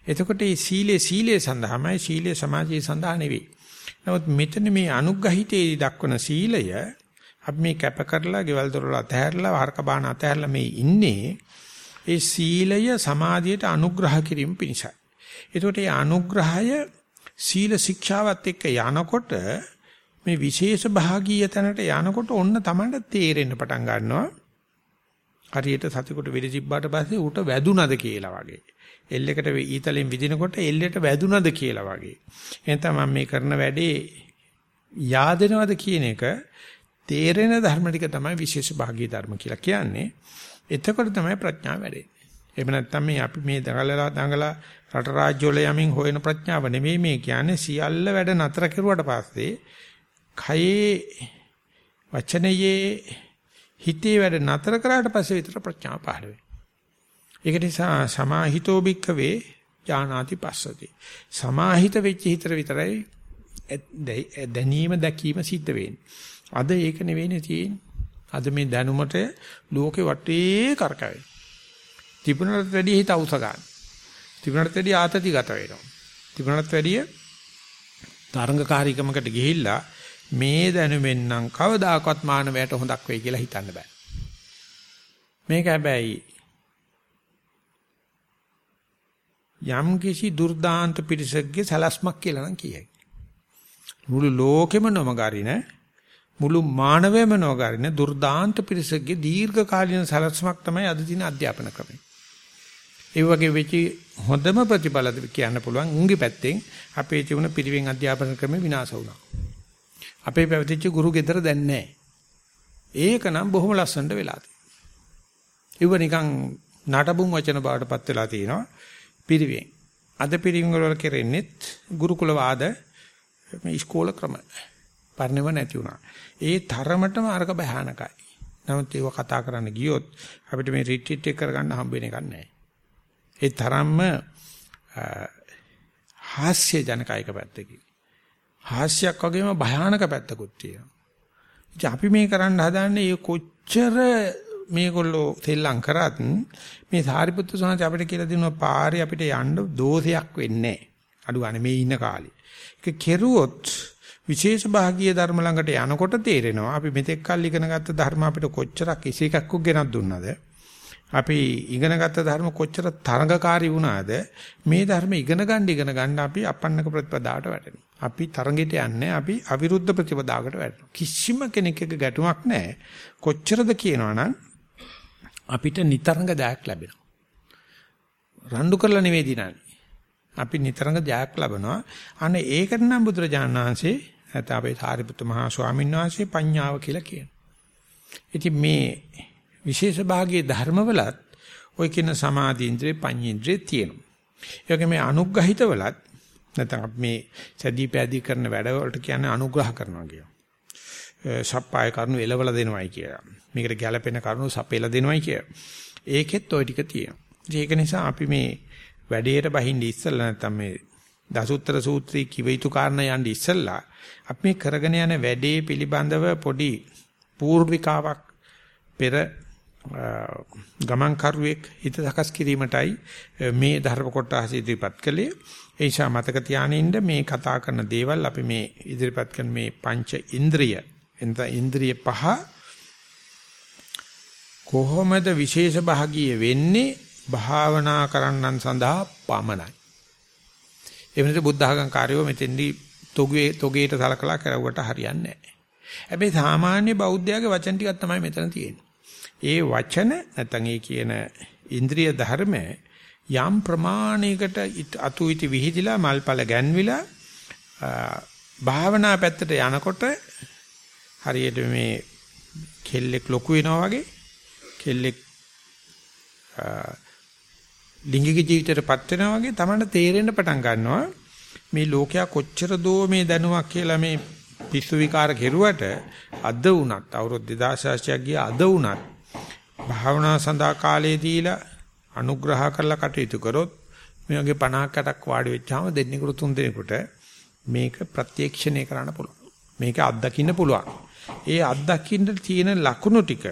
එතකොට මේ සීලේ සීලේ සඳහාමයි සීලේ සමාජයේ සඳහා නෙවෙයි. නමුත් මෙතන මේ අනුග්‍රහිතේ දක්වන සීලය අපි මේ කැප කරලා ගෙවල් දොරල අතහැරලා වහරක බාන අතහැරලා මේ ඉන්නේ ඒ සීලය සමාධියට අනුග්‍රහ කිරීම පිණිසයි. ඒකට මේ අනුග්‍රහය සීල ශික්ෂාවත් එක්ක යනකොට මේ විශේෂ භාගීය තැනට යනකොට ඔන්න Tamanට තේරෙන්න පටන් ගන්නවා. හරියට සතිකොට වෙලි තිබ්බාට පස්සේ ඌට වැදුනද කියලා වගේ. එල්ලෙකට ඊතලෙන් විදිනකොට එල්ලෙට වැදුනද කියලා වගේ. එහෙනම් මම මේ කරන වැඩේ yaadෙනවද කියන එක තේරෙන ධර්ම ටික තමයි විශේෂ භාගී ධර්ම කියලා කියන්නේ. එතකොට තමයි ප්‍රඥාව වැඩෙන්නේ. එහෙම නැත්නම් මේ අපි මේ දඟලලා දඟලා රට රාජ්‍ය වල යමින් හොයන ප්‍රඥාව නෙමෙයි මේ කියන්නේ සියල්ල වැඩ නතර කෙරුවට පස්සේ කයේ වචනයේ හිතේ වැඩ නතර කරාට පස්සේ විතර ප්‍රඥාව පහළ වෙනවා. ඒක නිසා සමාහිතෝ භික්ඛවේ ඥානාති පස්සති. සමාහිත වෙච්ච හිතර විතරයි දැනීම දැකීම සිද්ධ වෙන්නේ. අද ඒක නෙවෙයිනේ තියෙන්නේ. අද මේ දැනුමට ලෝකේ වටේ කරකැවෙන. තිබුණට වැඩිය හිත අවුස ගන්න. තිබුණට වැඩිය ආතතිගත වෙනවා. තිබුණට වැඩිය තරංගකාරීකමකට ගිහිල්ලා මේ දැනුමෙන් නම් කවදාකවත් මානවයට හොඳක් වෙයි කියලා හිතන්න බෑ. මේක හැබැයි යම් කිසි දුර්දාන්ත පිරිසකගේ සලස්මක් කියලා නම් කියයි. මුළු ලෝකෙම නොමගරින මුළු මානවයම නොගරින දුර්දාන්ත පිරිසකගේ දීර්ඝ කාලීන සලස්මක් තමයි අද දින අධ්‍යාපන ක්‍රමය. ඒ වගේ වෙච්ච හොඳම ප්‍රතිඵල කියන්න පුළුවන් උන්ගේ පැත්තෙන් අපේ ජීවන පිරිවෙන් අධ්‍යාපන ක්‍රමය විනාශ වුණා. අපේ පැවතිච්ච ගුරු ගෙදර දැන් නැහැ. ඒක නම් බොහොම ලස්සනට වෙලා තියෙනවා. ඒව නිකන් නටබුන් වචන බවටපත් වෙලා තියෙනවා පිරිවෙන්. අද පිරිවෙන් වල කෙරෙන්නේත් ගුරුකුල වාද මේ ඉස්කෝල ක්‍රම. පරිණව නැති වුණා. ඒ තරමටම අරක භයානකයි. නමුත් ඒව කතා කරන්න ගියොත් අපිට මේ රිට්‍රීට් එක කරගන්න හම්බ වෙන එකක් නැහැ. ඒ තරම්ම හාස්‍ය ජනකයක පැත්තකින්. හාස්‍යයක් වගේම භයානක පැත්තකුත් තියෙනවා. ඉතින් අපි මේ කරන්න හදන්නේ මේ කොච්චර මේගොල්ලෝ තෙල්ලම් කරත් මේ සාරිපුත්තු සෝනත් අපිට කියලා දෙනවා පාරේ අපිට යන්න දෝෂයක් වෙන්නේ නැහැ. අඩුවනේ මේ ඉන්න කාලේ. ඒක කෙරුවොත් විශේෂ භාගීය ධර්ම ළඟට යනකොට තේරෙනවා අපි මෙතෙක් කල් ඉගෙන ගත්ත ධර්ම අපිට කොච්චරක් ඉසේකක් ගෙනත් දුන්නද අපි ඉගෙනගත්ත ධර්ම කොච්චර තරඟකාරී වුණාද මේ ධර්ම ඉගෙන ගන්න ඉගෙන ගන්න අපි අපන්නක ප්‍රතිපදාවට වැටෙනවා. අපි තරඟෙට යන්නේ අපි අවිරුද්ධ ප්‍රතිපදාවකට වැටෙනවා. කිසිම කෙනෙක් එක්ක ගැටුමක් නැහැ. කොච්චරද කියනවනම් අපිට නිතරංග දයක් ලැබෙනවා. රණ්ඩු කරලා නෙවෙයි දිනන්නේ. අපි නිතරංග ජයක් ලබනවා. අනේ ඒකට නම් බුදුරජාණන් වහන්සේ නැත්නම් අපේ සාරිපුත්‍ර මහා ස්වාමීන් වහන්සේ පඤ්ඤාව කියලා කියනවා. ඉතින් මේ විශේෂ භාගයේ ධර්මවලත් ඔය කියන සමාධි ඉන්ද්‍රිය පඤ්ඤේන්ද්‍රිය තියෙනවා. ඒ වගේ මේ අනුග්‍රහිතවලත් නැත්නම් මේ සැදී පැදී කරන වැඩවලට කියන්නේ අනුග්‍රහ කරනවා කියනවා. සප්පාය කරුණු එලවල දෙනවයි කියලා. මේකට ගැළපෙන කරුණු සපෙලා දෙනවයි කියලා. ඒකෙත් ওই ටික තියෙනවා. ඒක නිසා අපි මේ වැඩේට බහින්න ඉස්සෙල්ලා නැත්නම් මේ දසුත්තර සූත්‍රයේ කිව යුතු කාරණා යන්න ඉස්සෙල්ලා අපි මේ කරගෙන යන වැඩේ පිළිබඳව පොඩි පූර්විකාවක් පෙර ගමන් කරුවෙක් හිත සකස් කිරීමටයි මේ ධර්ම කොටස ඉදිරිපත් කළේ. ඒ නිසා මතක තියානින්න මේ කතා කරන දේවල් අපි මේ ඉදිරිපත් කරන මේ පංච ඉන්ද්‍රිය එනත ඉන්ද්‍රිය පහ කොහොමද විශේෂ භාගීය වෙන්නේ භාවනා කරන්නන් සඳහා පමණයි. එවනට බුද්ධ ආගම් කාර්යෝ මෙතෙන්දී තොගේ තොගේට සලකලා කරුවට හරියන්නේ නැහැ. හැබැයි සාමාන්‍ය බෞද්ධයාගේ වචන ටිකක් තමයි මෙතන තියෙන්නේ. ඒ වචන නැත්නම් ඒ කියන ඉන්ද්‍රිය ධර්ම යම් ප්‍රමාණයකට අතු ඉති විහිදිලා මල්පල ගැන්විලා භාවනා පැත්තට යනකොට හරියට මේ කෙල්ලෙක් ලොකු වෙනවා වගේ කෙල්ලෙක් ලිංගික ජීවිතයටපත් වෙනවා වගේ තමයි තේරෙන්න පටන් ගන්නවා මේ ලෝකයා කොච්චර දෝ මේ දැනුවක් කියලා මේ පිස්සු විකාර කෙරුවට අද වුණත් අවුරුදු 2600ක් ගිය අද වුණත් භාවනා සඳහා කාලය දීලා අනුග්‍රහ කරලා කටයුතු කරොත් මේ වගේ 50ක් 60ක් වාඩි වෙච්චාම දෙන්නෙකුට තුන් දෙනෙකුට මේක ප්‍රත්‍යක්ෂණය කරන්න පුළුවන්. මේක අත්දකින්න පුළුවන්. ඒ අත්දකින්න තියෙන ලකුණු ටික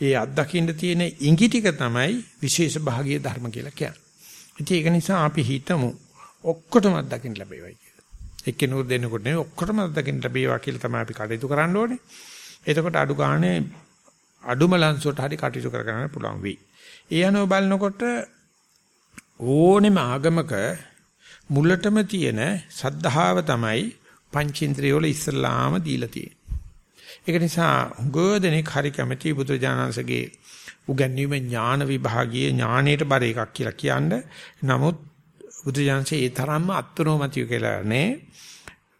ඒ අත්දකින්න තියෙන ඉඟි ටික තමයි විශේෂ භාගීය ධර්ම කියලා කියන්නේ. ඉතින් ඒක නිසා අපි හිතමු ඔක්කොටම අත්දකින්න ලැබේවයි කියලා. එක්කෙනෙකුට දෙන්නෙකුට නෙවෙයි ඔක්කොටම අත්දකින්න ලැබේවා කියලා තමයි අපි කටයුතු කරන්න ඕනේ. එතකොට අඩු ගානේ අඩුම ලංසොට හරි කටයුතු කරගන්න පුළුවන් වෙයි. ඒ අනුව බලනකොට ඕනෙම ආගමක මුලටම තියෙන සද්ධාව තමයි පංචේන්ද්‍රිය වල ඉස්සල්ලාම දීලා තියෙන්නේ. ඒක නිසා ගෝධනෙක් හරි කැමැති බුදුජානන්සේගේ උගන්වීම ඥාන විභාගීය ඥාණයට බර එකක් කියලා කියන්නේ. නමුත් බුදුජානන්සේ ඒ තරම්ම අත්නෝමතිය කියලා නේ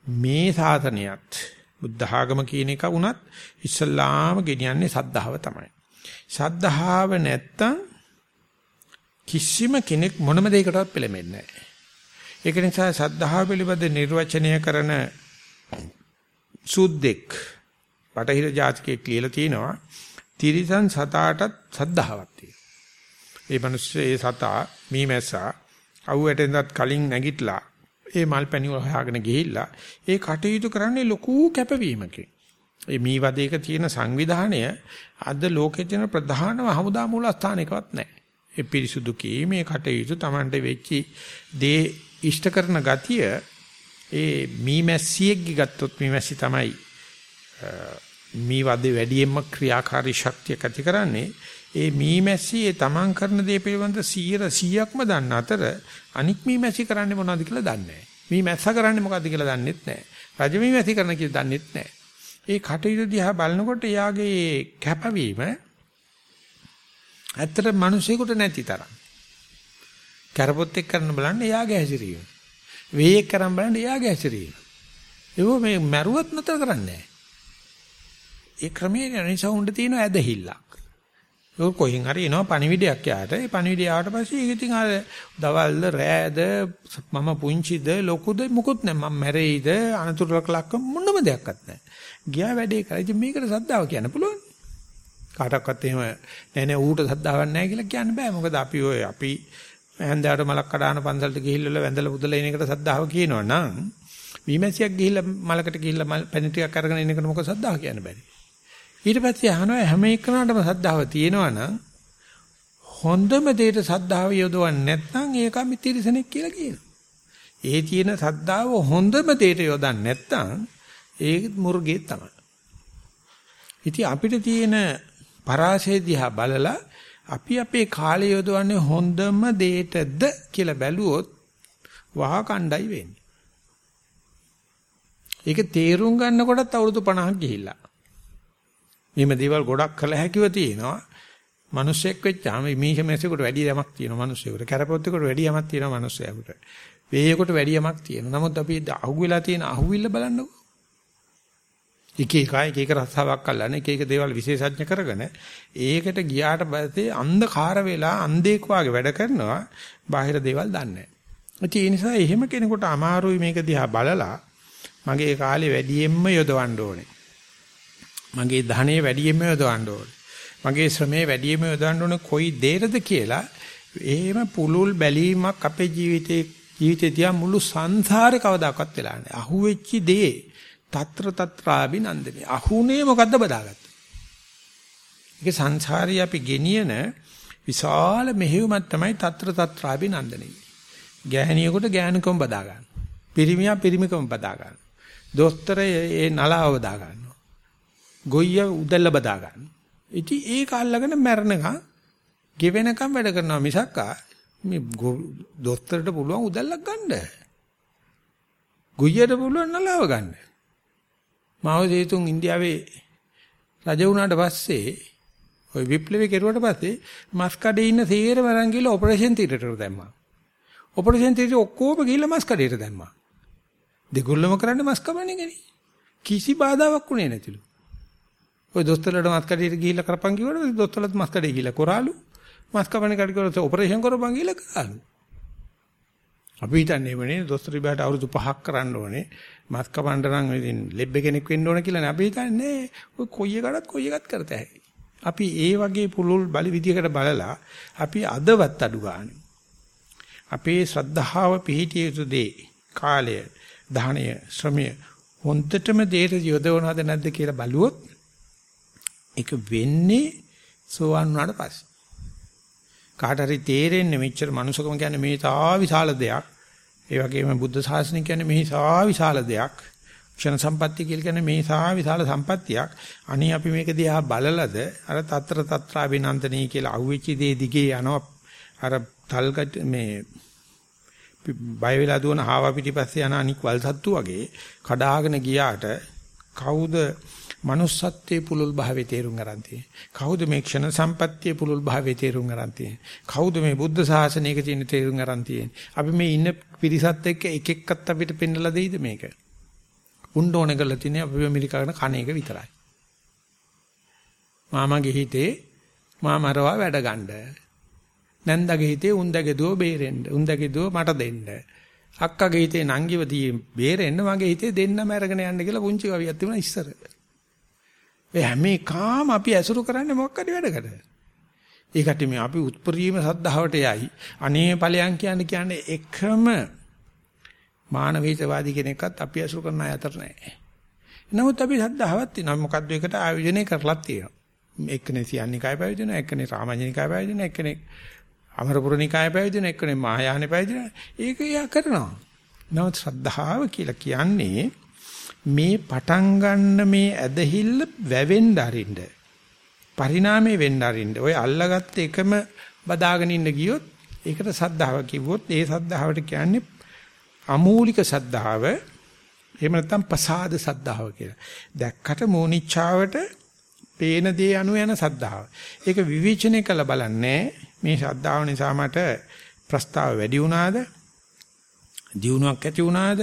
මේ සාසනියත් බුද්ධ ආගම කියන එක වුණත් ඉස්සල්ලාම ගෙනියන්නේ සද්ධාව තමයි. සද්ධාව නැත්තම් කිසිම කෙනෙක් මොනම දෙයකටවත් පෙළෙන්නේ නැහැ. ඒක නිසා සද්ධාව පිළිබඳ නිර්වචනය කරන සුද්දෙක් බටහිර ජාතිකයෙක් කියලා තිනවා තිරිසන් සතාටත් සද්ධාවක් තියෙනවා. ඒ මිනිස්සු ඒ සතා මීමැස්සා අවුවටෙන්දත් කලින් නැගිටලා ඒ මල් පැණි හොයාගෙන ගිහිල්ලා ඒ කටයුතු කරන්නේ ලොකු කැපවීමකින්. ඒ මේ වදේක තියෙන සංවිධානය අද ලෝකේ තියෙන ප්‍රධානම හමුදා මූලස්ථානයකවත් නැහැ. ඒ පිරිසුදු කීමේ කටයුතු Tamante වෙච්චි දේ ඉෂ්ට කරන ගතිය ඒ මීමැස්සියෙක්ගි ගත්තොත් මීමැස්සි තමයි මේ වදේ වැඩියෙන්ම ක්‍රියාකාරී ශක්තිය ඇති කරන්නේ ඒ මීමැස්සි ඒ තමන් කරන දේ පිළිබඳ 100 100ක්ම දන්න අතර අනික් මීමැස්සි කරන්නේ මොනවද කියලා දන්නේ නැහැ. මීමැස්සා කරන්නේ මොකද්ද කියලා දන්නෙත් නැහැ. රජ මීමැස්සි කරන කියලා දන්නෙත් නැහැ. ඒ කටයුතු දිහා බලනකොට එයාගේ කැපවීම ඇත්තට මිනිසෙකුට නැති තරම්. කරපොත් එක්ක කරන බලන්න එයාගේ හැසිරීම. වේයෙක් කරන් බලන්න එයාගේ හැසිරීම. ඒව මේ මරුවත් නැතර කරන්නේ නැහැ. ඒ ක්‍රමයේ නිසා උණ්ඩ තියෙන ඇදහිල්ලක්. ඒක කොහෙන් හරි එනවා පණිවිඩයක් යාට. ඒ පණිවිඩය ආවට පස්සේ ඒක ඉතින් අර දවල්ද රෑද මම පුංචිද ලොකුද මුකුත් නැහැ. මම මැරෙයිද අනතුරක් ලක්ක මොනම දෙයක්වත් නැහැ. ගියා වැඩේ කරා. ඉතින් මේකට සද්දාව කියන්න පුළුවන්. කාටවත් එහෙම නෑ නෑ ඌට සද්දාවක් නැහැ කියලා කියන්න බෑ. මොකද අපි ඔය අපි හැන්දෑවට මලක් කඩාන පන්සලට ගිහිල්ලා වැඳලා පුදලා එන එකට සද්ධාව කියනවා නම් මීමැසියක් ගිහිල්ලා මලකට ගිහිල්ලා මල් පැණි ටිකක් අරගෙන එන එකට මොකද සද්ධාව කියන්න බැරි. ඊට පස්සේ අහනවා හැම එකනටම සද්ධාව තියෙනවා නම් හොඳම දෙයට සද්ධාව යොදවන්නේ නැත්නම් ඒක මිත්‍රිසනෙක් කියලා කියනවා. ඒ තියෙන සද්ධාව හොඳම දෙයට යොදන්නේ නැත්නම් ඒ මුර්ගේ තමයි. ඉතින් අපිට තියෙන පරාසය දිහා බලලා අපි අපේ කාලය යොදවන්නේ හොඳම දෙයටද කියලා බැලුවොත් වහ කණ්ඩායි වෙන්නේ. ඒක තේරුම් ගන්නකොටත් අවුරුදු 50ක් ගිහිල්ලා. මෙහෙම දේවල් ගොඩක් කළ හැකිව තියෙනවා. මිනිස්සෙක් වෙච්චාම මීෂ මැසෙකුට වැඩි යමක් තියෙනවා මිනිස්සෙකුට. කැරපොත්තෙකුට වැඩි යමක් තියෙනවා මිනිස්සෙකුට. වේයකට වැඩි යමක් තියෙනවා. නමුත් අපි අහුවෙලා තියෙන අහුවිල්ල බලන්නකෝ. එක එක එක එක රස්සාවක් අල්ලන එක එක දේවල් විශේෂඥ කරගෙන ඒකට ගියාට පස්සේ අන්ධකාර වෙලා අන්ධෙක් වාගේ වැඩ කරනවා බාහිර දේවල් දන්නේ නැහැ. ඒ නිසා එහෙම කෙනෙකුට අමාරුයි මේක දිහා බලලා මගේ කාලේ වැඩියෙන්ම යොදවන්න ඕනේ. මගේ ධනෙ වැඩියෙන්ම යොදවන්න ඕනේ. මගේ ශ්‍රමය වැඩියෙන්ම යොදවන්න ඕනේ කොයි දේරද කියලා එහෙම පුලුල් බැලීමක් අපේ ජීවිතේ ජීවිතේ තියා මුළු සංසාරේ කවදාකවත් වෙලා නැහැ. අහුවෙච්ච දේ తත්‍ර తත්‍රාබි නන්දනේ. අහුනේ මොකද්ද බදාගත්තේ? ඒක සංසාරේ අපි ගෙනියන විශාල මෙහෙයුමක් තමයි తත්‍ර తත්‍රාබි නන්දනේ. ගෑණියෙකුට ගෑණිකම බදා ගන්න. පිරිමියා පිරිමිකම බදා ගන්න. දොස්තරය ඒ නලාව බදා ගන්න. ගොයිය උදැල්ල බදා ගන්නවා. ඉතින් ඒක අල්ලගෙන මැරෙනකන් ගෙවෙනකම් වැඩ කරනවා මිසක් මේ දොස්තරට පුළුවන් උදැල්ලක් ගන්න. ගොයියට පුළුවන් නලාව ගන්න. මාව සේතුන් ඉන්දියාවේ රජ වුණාට පස්සේ ওই විප්ලවය කෙරුවට පස්සේ මස් කඩේ ඉන්න සේරම අරන් ගිහලා ඔපරේෂන් තියටරට දැම්මා. ඔපරේෂන් තියටරේ ඔක්කොම ගිහලා මස් කඩේට දැම්මා. දෙගොල්ලම කරන්නේ මස් කමන්නේ නේ. කිසි බාධාවක් උනේ නැතිලු. ඔය දොස්තරලට මස් කඩේට ගිහිල්ලා කරපන් කිව්වට දොස්තරලත් මස් කඩේ ගිහිල්ලා කරාලු. මස් කපන්නේ කඩ කරලා ඔපරේෂන් කරපන් ගිහිල්ලා කරාලු. අපි හිතන්නේ එවනේ දොස්තර විභාගයට අවුරුදු 5ක් කරන්න ඕනේ. මස් කපන්න නම් ඉතින් ලෙබ්බ කෙනෙක් වෙන්න ඕන කියලානේ අපි හිතන්නේ. ඔය කොයි එකකටත් කොයි එකක් කරත හැකියි. අපි ඒ වගේ පුලුල් බලි විදියකට බලලා අපි අදවත් අඩු ගන්න. අපේ ශ්‍රද්ධාව පිහිටිය යුතු දේ කාලය, දාහණය, ශ්‍රමය හොන්දටම දේට යොදවනවද නැද්ද කියලා බලුවොත් ඒක වෙන්නේ සෝවන් වුණාට පස්සේ. කාට හරි තේරෙන්නේ මෙච්චර මනුස්සකම කියන්නේ මේ තා විශාල දෙයක්. ඒ වගේම බුද්ධ ශාසනය කියන්නේ මේ සා විශාල දෙයක්. ක්ෂණ සම්පත්තිය කියලා කියන්නේ මේ සා විශාල සම්පත්තියක්. අනේ අපි මේක දිහා බලලද අර తත්‍ර తත්‍රා විනන්දනී කියලා අහුවෙච්ච දේ දිගේ යනවා. අර තල්ගට මේ බය වෙලා දුවන හාවා පිටිපස්සේ යන අනික් වල්සත්තු වගේ කඩාගෙන ගියාට කවුද manussත්වයේ පුලුල් භාවයේ තේරුම් ගන්න තියෙන්නේ. කවුද මේ ක්ෂණ සම්පත්තියේ පුලුල් භාවයේ තේරුම් ගන්න තියෙන්නේ. කවුද මේ බුද්ධ ශාසනයක තියෙන තේරුම් ගන්න තියෙන්නේ. අපි මේ ඉන්න පිරිසත් එක්ක එක එක්කත් අපිට පෙන්නලා දෙයිද මේක? උණ්ඩ ඕනේ කරලා තියෙන්නේ අපි ඇමරිකාගෙන කණ එක විතරයි. මාමගේ හිතේ මාමරවා වැඩ ගන්න. නැන්දගේ හිතේ උන්දගේ දුව බේරෙන්න. උන්දගේ දුව මට දෙන්න. අක්කගේ හිතේ නංගිව දී බේරෙන්න මගේ හිතේ දෙන්නම අරගෙන යන්න කියලා පුංචි කවියක් තිබුණා ඉස්සර. ඒ හැම එකම අපි ඇසුරු කරන්නේ මොකක්ද වැඩකට? ඒකට මේ අපි උත්පරීම සද්ධාවට යයි. අනේ ඵලයන් කියන්නේ කියන්නේ එකම මානවීයවාදී කෙනෙක්වත් අපි ඇසුරු කරන අය අතර නැහැ. නමුත් අපි සද්ධාවක් තියෙනවා. මොකද්ද ඒකට ආයෝජනය කරලා තියෙනවා. එක්කනේ සියන්නිකාය පැවිදෙනවා, එක්කනේ සාමාන්‍යනිකාය පැවිදෙනවා, එක්කනේ අමරපුරනිකාය පැවිදෙනවා, එක්කනේ මහායාන පැවිදෙනවා. ඒක එයා කරනවා. නමුත් ශ්‍රද්ධාව කියලා කියන්නේ මේ පටන් ගන්න මේ ඇදහිල්ල වැවෙන්න අරින්න පරිණාමේ වෙන්න අරින්න ඔය අල්ලගත්ත එකම බදාගෙන ඉන්න ගියොත් ඒකට සද්ධාව කිව්වොත් ඒ සද්ධාවට කියන්නේ අමූලික සද්ධාව එහෙම නැත්නම් පසාද සද්ධාව කියලා. දැක්කට මෝනිච්චාවට පේන දේ අනු යන සද්ධාව. ඒක විවේචනය කළ බලන්නේ මේ සද්ධාව නිසා මට ප්‍රස්තාව වැඩි වුණාද? දියුණුවක් ඇති වුණාද?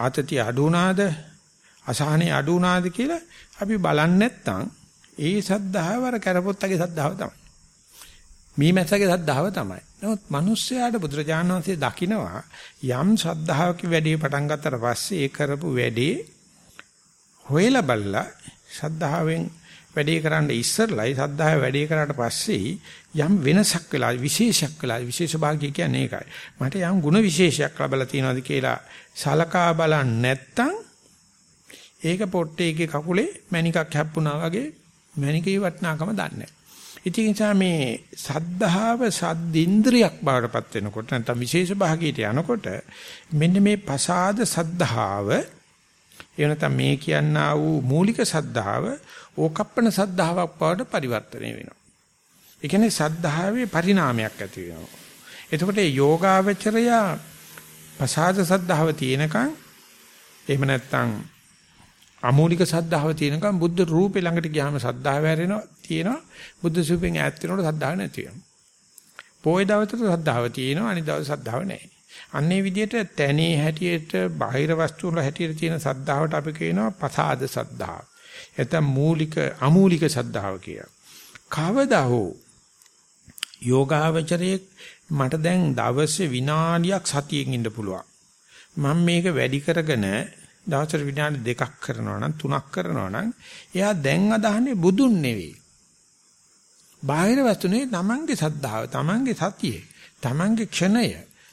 ආතතිය අඩු වුණාද? අසහනේ අඩු වුණාද කියලා අපි බලන්නේ නැත්නම් ඒ සද්ධාව අර කරපොත්තගේ සද්ධාව තමයි. මීමැස්සගේ සද්ධාව තමයි. නමුත් මිනිස්සයාට බුදුරජාණන් වහන්සේ දකිනවා යම් ශ්‍රද්ධාවක වැඩේ පටන් ගත්තට පස්සේ ඒ කරපු වැඩේ හොයලා බලලා ශ්‍රද්ධාවෙන් වැඩේ කරන්න ඉස්සරලයි සද්ධාව වැඩේ කරාට පස්සේ යම් වෙනසක් වෙලා විශේෂයක් වෙලා විශේෂ භාග්‍ය කියන්නේ ඒකයි. මට යම් ಗುಣ විශේෂයක් ලැබලා තියෙනවාද කියලා සලකා බලන්න නැත්තම් ඒක පොට්ටේගේ කකුලේ මණිකක් හැප්පුණා වගේ මණිකේ වටිනාකම දන්නේ නැහැ. ඉතින් නිසා මේ සද්ධාව සද්දින්ද්‍රියක් බවටපත් වෙනකොට නැත්නම් විශේෂ භාගයට යනකොට මෙන්න මේ පසාද සද්ධාව එවනතම මේ කියනා වූ මූලික සද්ධාව ඕකප්පන සද්ධාාවක් බවට පරිවර්තනය වෙනවා. ඒ කියන්නේ සද්ධාවේ පරිණාමයක් ඇති වෙනවා. එතකොට මේ යෝගාවචරය පසාද සද්ධාව තියෙනකන් එහෙම නැත්නම් අමූලික සද්ධාව තියෙනකන් බුද්ධ රූපේ ළඟට ගියාම සද්ධාව හැරෙනවා තියෙනවා බුද්ධ සූපෙන් ඈත් වෙනකොට සද්ධාව නැති වෙනවා. පොයේ දවසට සද්ධාව තියෙනවා අනිත් දවස් සද්ධාව නැහැ. අන්නේ විදිහට තැනේ හැටියට බාහිර වස්තු වල හැටියට තියෙන සද්ධාවට අපි කියනවා පසාද සද්ධාව. එතන මූලික අමූලික සද්ධාව කියලා. කවදා හෝ යෝගාවචරයේ මට දැන් දවසේ විනාඩියක් සතියෙන් ඉන්න පුළුවන්. මම මේක වැඩි කරගෙන දවසට විනාඩි දෙකක් කරනවා නම් තුනක් කරනවා නම් එයා දැන් අදහන්නේ බුදුන් නෙවෙයි. බාහිර වස්තුනේ තමන්ගේ සද්ධාව, තමන්ගේ සතිය, තමන්ගේ ක්ෂණය.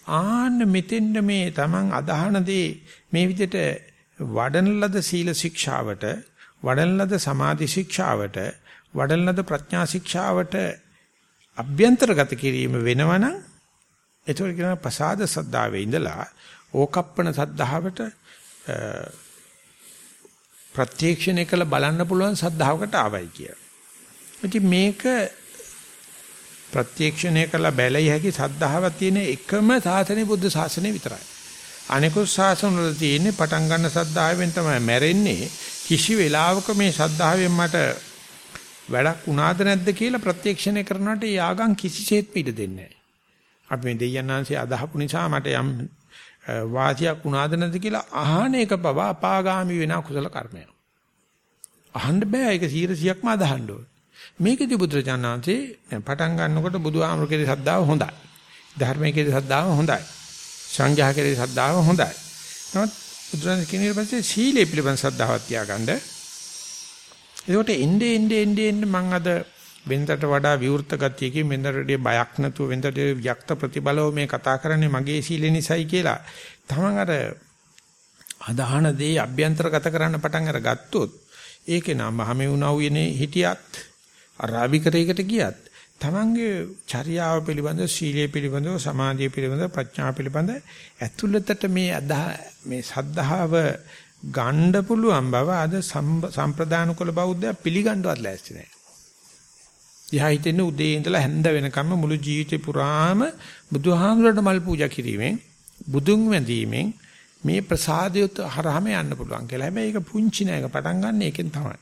ආන්න මෙතෙන්ද මේ තමන් අදහන දේ මේ විදිහට වඩන ලද සීල ශික්ෂාවට, වඩන ලද සමාධි ශික්ෂාවට, වඩන ලද ප්‍රඥා ශික්ෂාවට අභ්‍යන්තරගත කිරීම වෙනවනම් ඒතකොට කියන පසාද සද්ධාවේ ඉඳලා ඕකප්පන සද්ධාවට ප්‍රත්‍යක්ෂණය කළ බලන්න පුළුවන් සද්ධාවකට ආවයි කිය. ඉතින් මේක ප්‍රත්‍යක්ෂණය කළ බැලයි හැකි සද්ධාවක් තියෙන එකම සාසනේ බුද්ධ ශාසනය විතරයි. අනිකුත් ශාසන වල තියෙන්නේ පටන් ගන්න සද්ධාවෙන් තමයි මැරෙන්නේ. කිසි වෙලාවක මේ සද්ධාවෙන් මට වැඩක් වුණාද නැද්ද කියලා ප්‍රත්‍යක්ෂණය කරනකොට යාගම් කිසිසේත් පිට දෙන්නේ නැහැ. අපි මේ දෙයයන්ාන්සේ අදහපු නිසා මට යම් වාසියක් වුණාද නැද්ද කියලා අහන එක පවා අපාගාමි වෙන කුසල කර්මයක්. අහන්න බෑ ඒක 100%ක්ම අදහන්න ඕන. මේකෙදි බුදුරජාණන්සේ පටන් ගන්නකොට බුදුහාමුදුරගේ ශ්‍රද්ධාව හොඳයි. ධර්මයේ ශ්‍රද්ධාව හොඳයි. සංඝයාගේ ශ්‍රද්ධාව හොඳයි. නමුත් බුදුරජාණන් කියන ඊපස්සේ සීලේ පිළිබඳ ශ්‍රද්ධාවක් තියාගන්න. ඒකට එnde ende ende ende මම අද වෙනදට වඩා විවෘත ගතියකින් වෙනදට බයක් නැතුව වෙනදට වික්ත ප්‍රතිබලව මේ කතා කරන්නේ මගේ සීල නිසායි කියලා. තමන් අර අදහන දේ අභ්‍යන්තරගත කරන්න පටන් අර ගත්තොත් ඒකේ නම් මහමෙ වුණා වුනේ හිටියත් අරාබිකරයකට ගියත් තමන්ගේ චර්යාව පිළිබඳ සීලය පිළිබඳ සමාධිය පිළිබඳ ප්‍රඥා පිළිබඳ ඇතුළතට මේ අදහ මේ සද්ධාව ගන්න පුළුවන් බව අද සම්ප්‍රදාන කුල බෞද්ධය පිළිගන්නවත් ලෑස්ති නැහැ. එයා හිතන්නේ උදේ ඉඳලා හැන්ද වෙනකම්ම මුළු ජීවිතේ පුරාම බුදුහාමුදුරට මල් පූජා කිරීමෙන් බුදුන් වැඳීමෙන් මේ ප්‍රසාදයට හරහම යන්න පුළුවන් කියලා. හැබැයි ඒක පුංචි නෑ. ඒක පටන් ගන්න එකෙන් තමයි.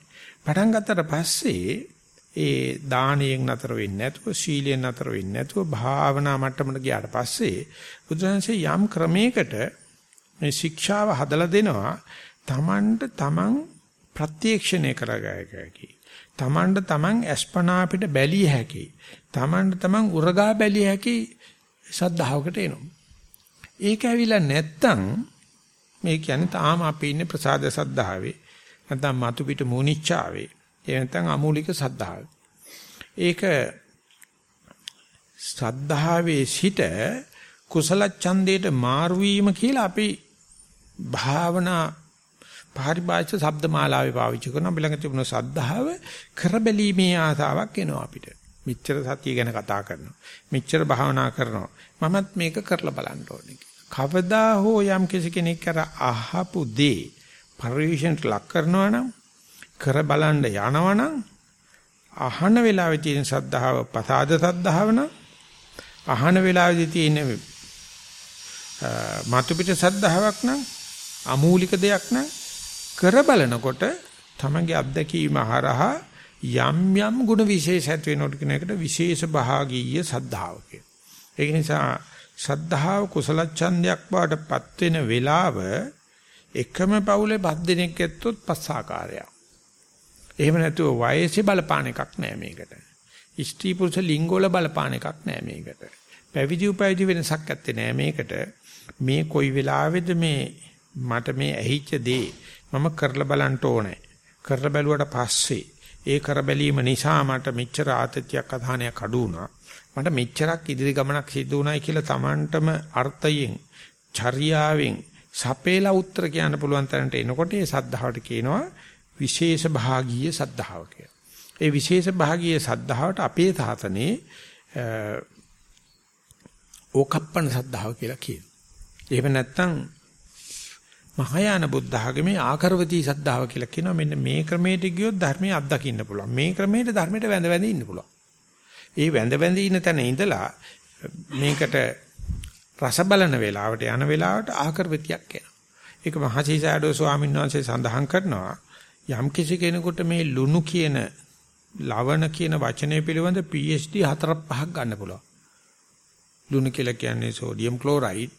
පටන් ගත්තට පස්සේ ඒ දානයෙන් නතර වෙන්නේ නැතුව සීලයෙන් නතර වෙන්නේ නැතුව භාවනා මට්ටමට ගියාට පස්සේ බුදුහන්සේ යම් ක්‍රමයකට මේ ශික්ෂාව හදලා දෙනවා තමන්ට තමන් ප්‍රත්‍යක්ෂණය කරගැයි. තමන්ට තමන් අස්පනා අපිට බැලිය හැකි. තමන්ට තමන් උරගා බැලිය හැකි සද්ධාවකට එනවා. ඒක ඇවිල්ලා නැත්තම් මේ කියන්නේ තාම අපි ඉන්නේ ප්‍රසාද සද්ධාවේ. නැත්නම් මතු පිට මූනිච්චාවේ. ඒ නැත්නම් අමූලික සද්ධාවේ. ඒක සද්ධාවේ සිට කුසල ඡන්දයට මාරු වීම කියලා අපි භාවනා පාරිභාෂික શબ્ද මාලාවේ පාවිච්චි කරන ළඟ තිබුණ සද්ධාව කරබැලීමේ ආසාවක් එනවා අපිට. මෙච්චර සතිය ගැන කතා කරනවා. මෙච්චර භාවනා කරනවා. මමත් මේක කරලා බලන්න ඕනේ. කවදා හෝ යම් කෙනෙක් කර අහපු දේ පරිවිෂන්ට ලක් කරනවා නම් කර බලන්න යනවා නම් අහන වෙලාවේ තියෙන සද්ධාව පසාද සද්ධාව නම් අහන වෙලාවේදී තියෙන මතු පිට සද්ධාාවක් නම් අමූලික දෙයක් නම් කර බලනකොට තමගේ අත්දැකීම හරහා යම් යම් ගුණ විශේෂ ඇති වෙනකොට කියන එකට විශේෂ භාගීය සද්ධාව කියන. ඒක නිසා සද්ධාව කුසල ඡන්දයක් බවටපත් වෙන වෙලාව එකම පවුලේ පස් දෙනෙක් ඇත්තොත් පස් ආකාරයක්. එහෙම නැතුව වයසේ බලපාන එකක් නෑ මේකට. ස්ත්‍රී පුරුෂ ලිංගවල බලපාන එකක් නෑ මේකට. පැවිදි උපවිදි වෙනසක් නැත්තේ නෑ මේකට. මේ කොයි වෙලාවෙද මේ මට මේ ඇහිච්ච දේ මම කරලා බලන්න ඕනේ. කරලා බැලුවට පස්සේ ඒ කර බැලීම නිසා මට මෙච්චර ආතතියක් අධානයක් අඩු වුණා. මට මෙච්චරක් ඉදිරි ගමනක් සිද්ධ වුණායි කියලා Tamanටම අර්ථයෙන්, චර්යාවෙන් සපේලා උත්තර කියන්න පුළුවන් තරමට එනකොට ඒ සද්ධාවට කියනවා විශේෂ භාගීය සද්ධාව කියලා. ඒ විශේෂ භාගීය සද්ධාවට අපේ සාසනේ ඕකප්පන සද්ධාව කියලා කියනවා. එහෙම නැත්නම් මහායාන බුද්ධ ආගමේ ආකරවතී සද්ධාව කියලා කියනවා. මෙන්න මේ ක්‍රමයට ගියොත් ධර්මයේ අත්දකින්න පුළුවන්. මේ ක්‍රමයට ධර්මයට වැඳ වැඳ ඉන්න පුළුවන්. ඒ වැඳ වැඳ ඉන්න තැන ඉඳලා මේකට රස බලන වෙලාවට යන වෙලාවට ආකරවතියක් එනවා. ඒක මහසීසාඩෝ ස්වාමීන් වහන්සේ සඳහන් කරනවා යම් කිසි කෙනෙකුට මේ ලුණු කියන ලවණ කියන වචනය පිළිබඳ PhD 4 5ක් ගන්න පුළුවන්. ලුණු කියලා කියන්නේ සෝඩියම් ක්ලෝරයිඩ්.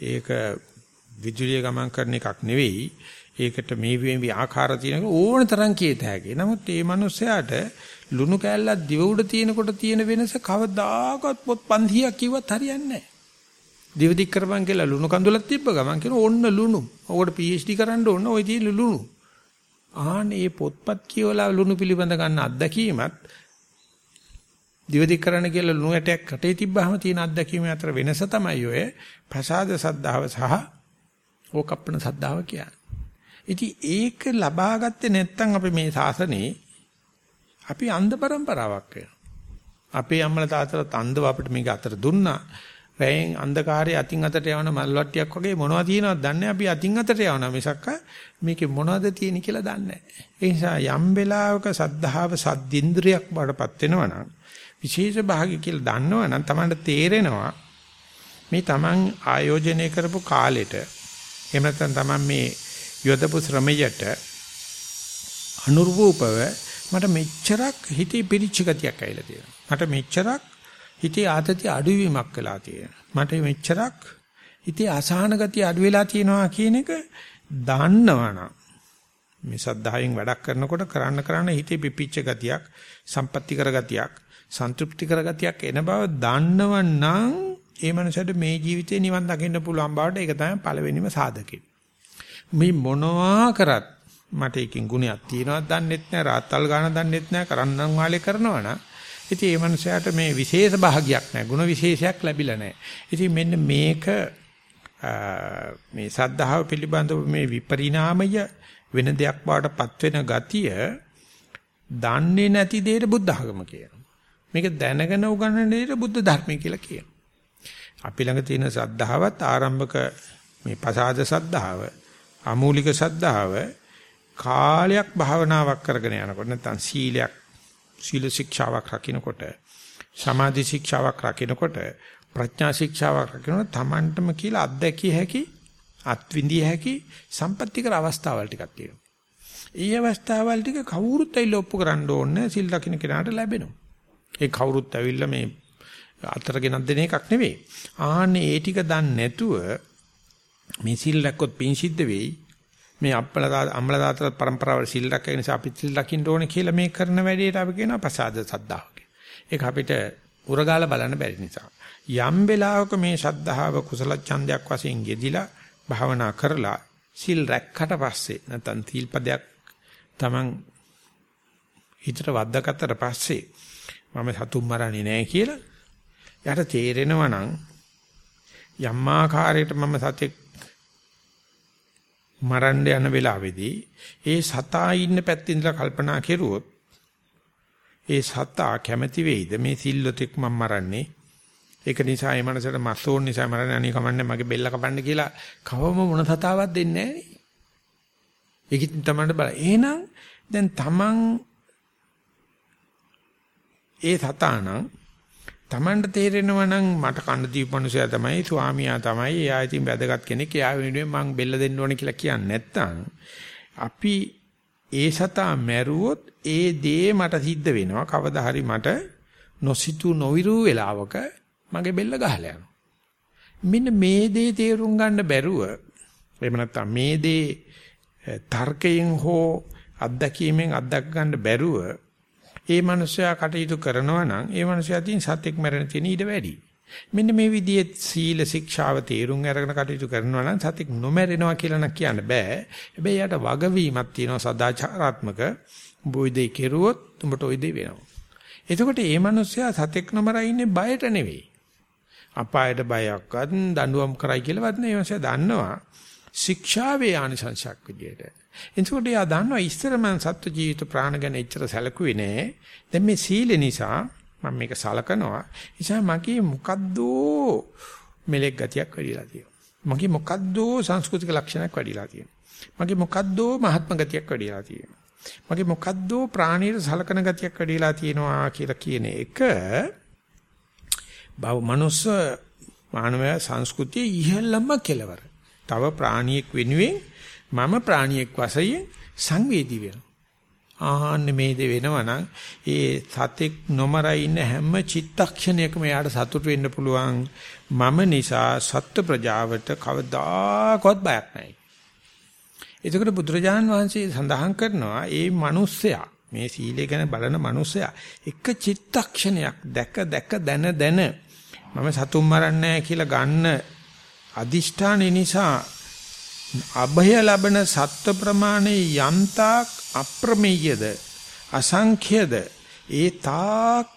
ඒක විදුලිය ගමන් කරන එකක් නෙවෙයි. ඒකට මේ මේ ආකාර තියෙන ඕන තරම් කීත හැකියි. නමුත් මේ මිනිස්සයාට ලුණු කෑල්ලක් දිව උඩ තියෙනකොට තියෙන වෙනස කවදාකවත් පොත් 500ක් කිව්වත් හරියන්නේ නැහැ. දිව දික් කරපන් කියලා ලුණු කඳුලක් තිබ්බ ගමන් කියන ඕන්න ලුණු. ඔකට PhD කරන්න ඕන ওই තියෙන ලුණු. ආනේ පොත්පත් කියවලා ලුණු පිළිබඳ ගන්න අත්දැකීමත් දිවදික් කරන්න කියලා ලුණු ඇටයක් කටේ තිබ්බහම තියෙන අත්දැකීම අතර වෙනස තමයි ඔය ප්‍රසාද සද්ධාව සහ ඕකප්පන සද්ධාව කියන්නේ. ඉතින් ඒක ලබා ගත්තේ නැත්නම් අපි මේ ශාසනේ අපි අන්ධ પરම්පරාවක් වෙනවා. අපේ අම්මලා තාත්තලා අන්ධව අපිට මේක අතර දුන්නා. රැයෙන් අන්ධකාරයේ අතින් අතට යවන මල් වට්ටියක් වගේ මොනවද තියෙනවද දන්නේ අපි අතින් අතට යවනවා මිසක්ක මේකේ මොනවද තියෙන කියලා දන්නේ නැහැ. ඒ නිසා යම් වෙලාවක සද්ධාව සද්දින්ද්‍රියක් බඩපත් වෙනවනම් විශේෂ භාගය කියලා දන්නවනම් Tamanට තේරෙනවා මේ Taman ආයෝජනය කරපු කාලෙට එහෙම නැත්නම් Taman මේ යොදපු ශ්‍රමයට අනුරූපව මට මෙච්චරක් හිතේ පිරිච්ච ගතියක් ඇවිල්ලා තියෙනවා. මට මෙච්චරක් හිතේ ආතති අඩුවීමක් වෙලා තියෙනවා. මට මෙච්චරක් හිතේ අසහන ගතිය අඩු වෙලා තියෙනවා කියන එක දන්නවනම් මේ සද්ධායෙන් වැඩක් කරනකොට කරන්න කරන්න හිතේ පිපිච්ච ගතියක්, සම්පත්‍ති කර ගතියක්, සන්තුෂ්ටි කර ගතියක් එන බව දන්නවනම් ඒ මනසට මේ ජීවිතේ නිවන් දකින්න පුළුවන් බවට ඒක තමයි පළවෙනිම සාධකෙ. මේ මොනවා කරත් මට එකකින් ගුණයක් තියෙනවද දන්නෙත් නැහැ, රාත්තල් ගාන දන්නෙත් නැහැ, කරන්නම් වාලේ කරනවා නම් ඉතින් ඒ මනුස්සයාට මේ විශේෂ භාගයක් නැහැ. ಗುಣ විශේෂයක් ලැබිලා නැහැ. ඉතින් මෙන්න මේක මේ සද්ධාව පිළිබඳව මේ විපරිණාමය වෙන දෙයක් බවටපත් වෙන ගතිය දන්නේ නැති දෙයට බුද්ධ ආගම කියනවා. මේක දැනගෙන උගන්වන දෙයට බුද්ධ ධර්මය කියලා කියනවා. අපි ළඟ තියෙන සද්ධාවත් ආරම්භක මේ පසාද සද්ධාව, අමූලික සද්ධාව කාලයක් භාවනාවක් කරගෙන යනකොට නැත්නම් සීලයක් සීල ශික්ෂාවක් රකින්නකොට සමාධි ශික්ෂාවක් රකින්නකොට ප්‍රඥා ශික්ෂාවක් රකින්නකොට Tamanටම කියලා අත්දැකිය හැකි අත්විඳිය හැකි සම්පත්‍තිකර අවස්ථාවල් ටිකක් තියෙනවා. ඒ අවස්ථාවල් ටික කවුරුත් ඇවිල්ලා ඔප්පු කරන්න ඕනේ සිල් රකින්න කෙනාට ලැබෙනවා. ඒ කවුරුත් ඇවිල්ලා මේ අතර ගෙනත් දෙන එකක් නෙවෙයි. ආන්නේ ඒ ටික දන්නේ නැතුව මේ සිල් රැක්කොත් පින් සිද්ධ වෙයි. මේ අප්පලා අම්මලා තාත්තලා પરම්පරාවල සිල් රැකගෙන නිසා අපි සිල් රකින්න ඕනේ කියලා මේ කරන වැඩේට අපි කියනවා ප්‍රසාද සද්ධාව කියලා. ඒක අපිට උරගාලා බලන්න බැරි නිසා. යම් වෙලාවක මේ ශද්ධාව කුසල ඡන්දයක් වශයෙන් යෙදිලා භාවනා කරලා සිල් රැක්කට පස්සේ නැත්නම් තීල්පදයක් Taman හිතට වද්දාගත්තට පස්සේ මම සතුම් මරන්නේ නැහැ කියලා යාට තේරෙනවා නම් යම් ආකාරයකට මම සතෙක් මරන්න යන වෙලාවේදී ඒ සතා ඉන්න පැත්තේ ඉඳලා කල්පනා කෙරුවොත් ඒ සතා කැමති වෙයිද? මේ සිල්ලොතෙක් මම මරන්නේ. ඒක නිසා ඒ මනසට මස්සෝන් නිසා මරන්නේ. අනේ කමන්නේ මගේ බෙල්ල කපන්න කියලා කවම මොන සතාවක් දෙන්නේ නැහැ ඒකින් තමයි බල. එහෙනම් දැන් තමන් ඒ සතානම් Tamanට තේරෙනවා නම් මට කන්න දීපු මිනිසයා තමයි ස්වාමියා තමයි එයා ඉතින් වැදගත් කෙනෙක් එයා වෙනුවෙන් මං බෙල්ල දෙන්න ඕනේ කියලා කියන්නේ නැත්තම් අපි ඒ සතා මැරුවොත් ඒ දේ මට සිද්ධ වෙනවා. කවදා හරි මට නොසිතු නොවිරු වෙලාවක මගේ බෙල්ල ගහලා යනවා. මෙන්න මේ දේ තේරුම් ගන්න බැරුව එහෙම නැත්තම් මේ දේ තර්කයෙන් හෝ අත්දැකීමෙන් අත්දැක ගන්න බැරුව ඒ මනුස්සයා කටයුතු කරනවා නම් ඒ මනුස්සයා තින් සත්‍යක් මැරෙන තියෙන ඊට වැඩි. මෙන්න මේ විදිහේ සීල ශික්ෂාව තේරුම් අරගෙන කටයුතු කරනවා නම් සතික් නොමැරෙනවා කියලා නම් කියන්න බෑ. හැබැයි යාට වගවීමක් තියෙනවා සදාචාරාත්මක. උඹ ওই දේ කෙරුවොත් උඹට ওই දේ වෙනවා. එතකොට මේ මිනිස්සයා සතෙක් නොමරා ඉන්නේ බයට නෙවෙයි. අපායට බයක්වත් දඬුවම් කරයි කියලාවත් නෙවෙයි. ඒ දන්නවා ශික්ෂාවේ ආනිසංශයක් විදියට. එතකොට යා දන්නවා ඉස්සර මම සත්ව ජීවිත ප්‍රාණ ගැන එච්චර සැලකුවේ නෑ. දැන් මේ සීල නිසා මම මේක සලකනවා. නිසා මගේ මොකද්දෝ මෙලෙක් ගතියක් වැඩිලා තියෙනවා. මගේ මොකද්දෝ සංස්කෘතික ලක්ෂණයක් වැඩිලා තියෙනවා. මගේ මොකද්දෝ මහත්ම ගතියක් වැඩිලා තියෙනවා. මගේ මොකද්දෝ ප්‍රාණීය සලකන ගතියක් වැඩිලා තියෙනවා කියලා කියන එක බව මනුස්ස මානව සංස්කෘතියේ ඉහළම කෙලවර. තව ප්‍රාණියෙක් වෙනුවෙන් මම ප්‍රාණියෙක් වශයෙන් සංවේදී වෙනවා. ආහන්නේ මේ දේ වෙනවනම් ඒ සතෙක් නොමරයි ඉන්න හැම චිත්තක්ෂණයකම යාට සතුට වෙන්න පුළුවන් මම නිසා සත්ත්ව ප්‍රජාවට කවදාකවත් බයක් නැහැ. එතකොට බුදුරජාන් වහන්සේ සඳහන් කරනවා ඒ මිනිස්සයා මේ සීලය ගැන බලන මිනිස්සයා එක චිත්තක්ෂණයක් දැක දැක දන දන මම සතුම් මරන්නේ කියලා ගන්න අදිෂ්ඨාන නිසා අභය ලබන සත්ත්ව ප්‍රමාණය යම්තාක් අප්‍රමේයද අසංඛ්‍යද ඒ තාක්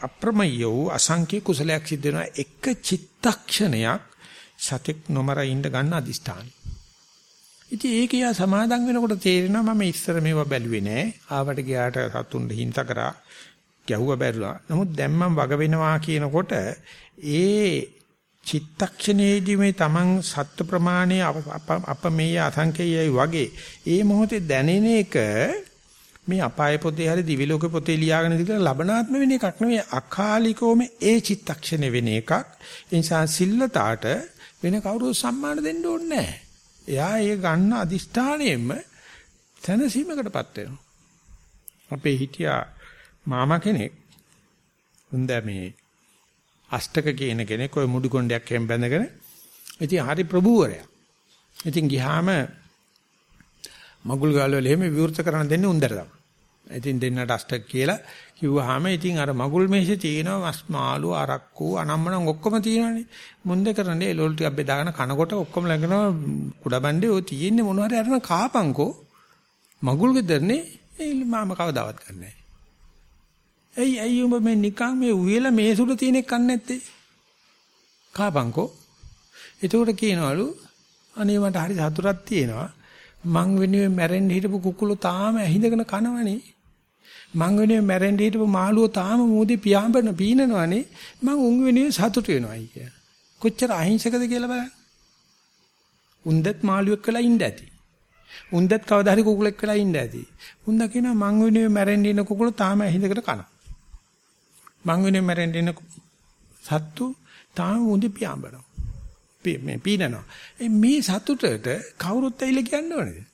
අප්‍රමේය වූ අසංඛ්‍ය කුසලයක් සිද්ධ වෙනවා එක චිත්තක්ෂණයක් සතෙක් නොමර ඉඳ ගන්න අදිෂ්ඨාන. ඉතින් ඒක යා සමාදන් වෙනකොට තේරෙනවා මම ඉස්සර මේවා බැලුවේ නෑ. ආවට ගියාට සතුන් හින්ත කරා ගැහුව බැරුණා. නමුත් දැන් මම වග වෙනවා කියනකොට ඒ චිත්තක්ෂණයේදී මේ Taman සත්ත්ව ප්‍රමාණය අපමෙය අසංකේයයි වගේ ඒ මොහොතේ දැනෙන එක මේ අපාය පොතේ හරි දිවි ලෝක පොතේ ලියාගෙන ඉඳලා ලබනාත්ම වෙන එකක් නෙවෙයි අකාලිකවම ඒ චිත්තක්ෂණය වෙන එකක් ඒ නිසා සිල්ලතාට වෙන කවුරු සම්මාන දෙන්න ඕනේ නැහැ. එයා ඒ ගන්න අදිෂ්ඨාණයෙන්ම තනසීමකටපත් වෙනවා. අපේ හිටියා මාමා කෙනෙක් හොඳ මේ අෂ්ටක කියන කෙනෙක් ওই මුඩු කොණ්ඩයක් එහෙම බැඳගෙන ඉතින් හරි ප්‍රභූවරයා. ඉතින් ගියාම මගුල් ගාල වල එහෙම විවෘත කරන දෙන්නේ උන්දර තමයි. ඉතින් දෙන්නට අෂ්ටක කියලා කිව්වහම ඉතින් අර මගුල් මේෂේ තියෙනවා මස් මාළු අරක්කු අනම්මනම් ඔක්කොම තියෙනවානේ. මුන්ද කරන්නේ එළවලු ටිකක් බෙදාගෙන කනකොට ඔක්කොම ළඟනවා කුඩබණ්ඩේ ඔය තියෙන්නේ මොනවාරි අරන කාපංකෝ මගුල් ගෙදරනේ මාම කවදාවත් ගන්නෑ. ඇයි ඇයි උඹ මේ නිකන් මේ උයලා මේ සුළු තියෙන එක කන්නේ නැත්තේ? කාපංකෝ. එතකොට කියනවලු අනේ මට හරි සතුටක් තියෙනවා. මං වෙනුවෙන් මැරෙන්න හිටපු කුකුළු තාම ඇහිඳගෙන කනවනේ. මං වෙනුවෙන් මැරෙන්න හිටපු මාළුවෝ තාම මෝදේ පියාඹන පීනනවනේ. මං උන් වෙනුවෙන් සතුට වෙනවායි කිය. කොච්චර අහිංසකද කියලා බලන්න. උන්දත් මාළුවෙක් වෙලා ඉන්න ඇති. උන්දත් කවදා හරි කුකුලෙක් වෙලා ඉන්න ඇති. උන්ද කියනවා මං වෙනුවෙන් මැරෙන්න ඉන්න කුකුළු තාම ඇහිඳගෙන කනවා. මං වෙනුවෙන් මැරෙන්න ඉන්න සත්තු තාම මුදි පියාඹනවා. මේ පීනනවා. මේ සතුටට කවුරුත් ඇවිල්ලා කියන්න ඕනේද?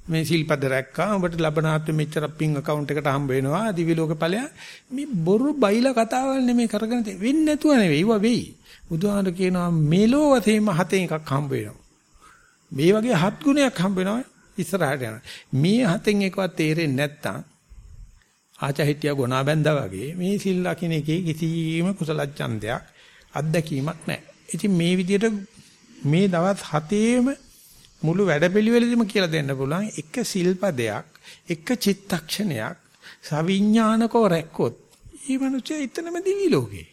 මේ සිල්පද රැක්කා ඔබට ලබනාත් මෙච්චර පින් account එකට හම්බ වෙනවා දිවි ලෝක ඵලය මේ බොරු බයිලා කතාවල් නෙමෙයි කරගෙන තියෙන්නේ වෙන්නේ නැතුව නෙවෙයි ඒව වෙයි බුදුහාමර කියනවා මෙලෝ වශයෙන්ම හතෙන් එකක් හම්බ වෙනවා මේ වගේ හත් ගුණයක් හම්බ වෙනවා ඉස්සරහට යනවා මේ හතෙන් එකවත් තේරෙන්නේ නැත්තම් ආචහිටිය ගොනා බැඳා වගේ මේ සිල් ලකින එකේ කිසිම කුසල ඡන්දයක් අත්දැකීමක් නැහැ. ඉතින් මේ විදිහට මේ දවස් හතේම මුළු වැඩපිළිවෙලෙදිම කියලා දෙන්න පුළුවන් එක සිල්පදයක් එක චිත්තක්ෂණයක් සවිඥානිකව රැක්කොත් ඊ මනුස්සය එතනම දිවි ලෝකේ.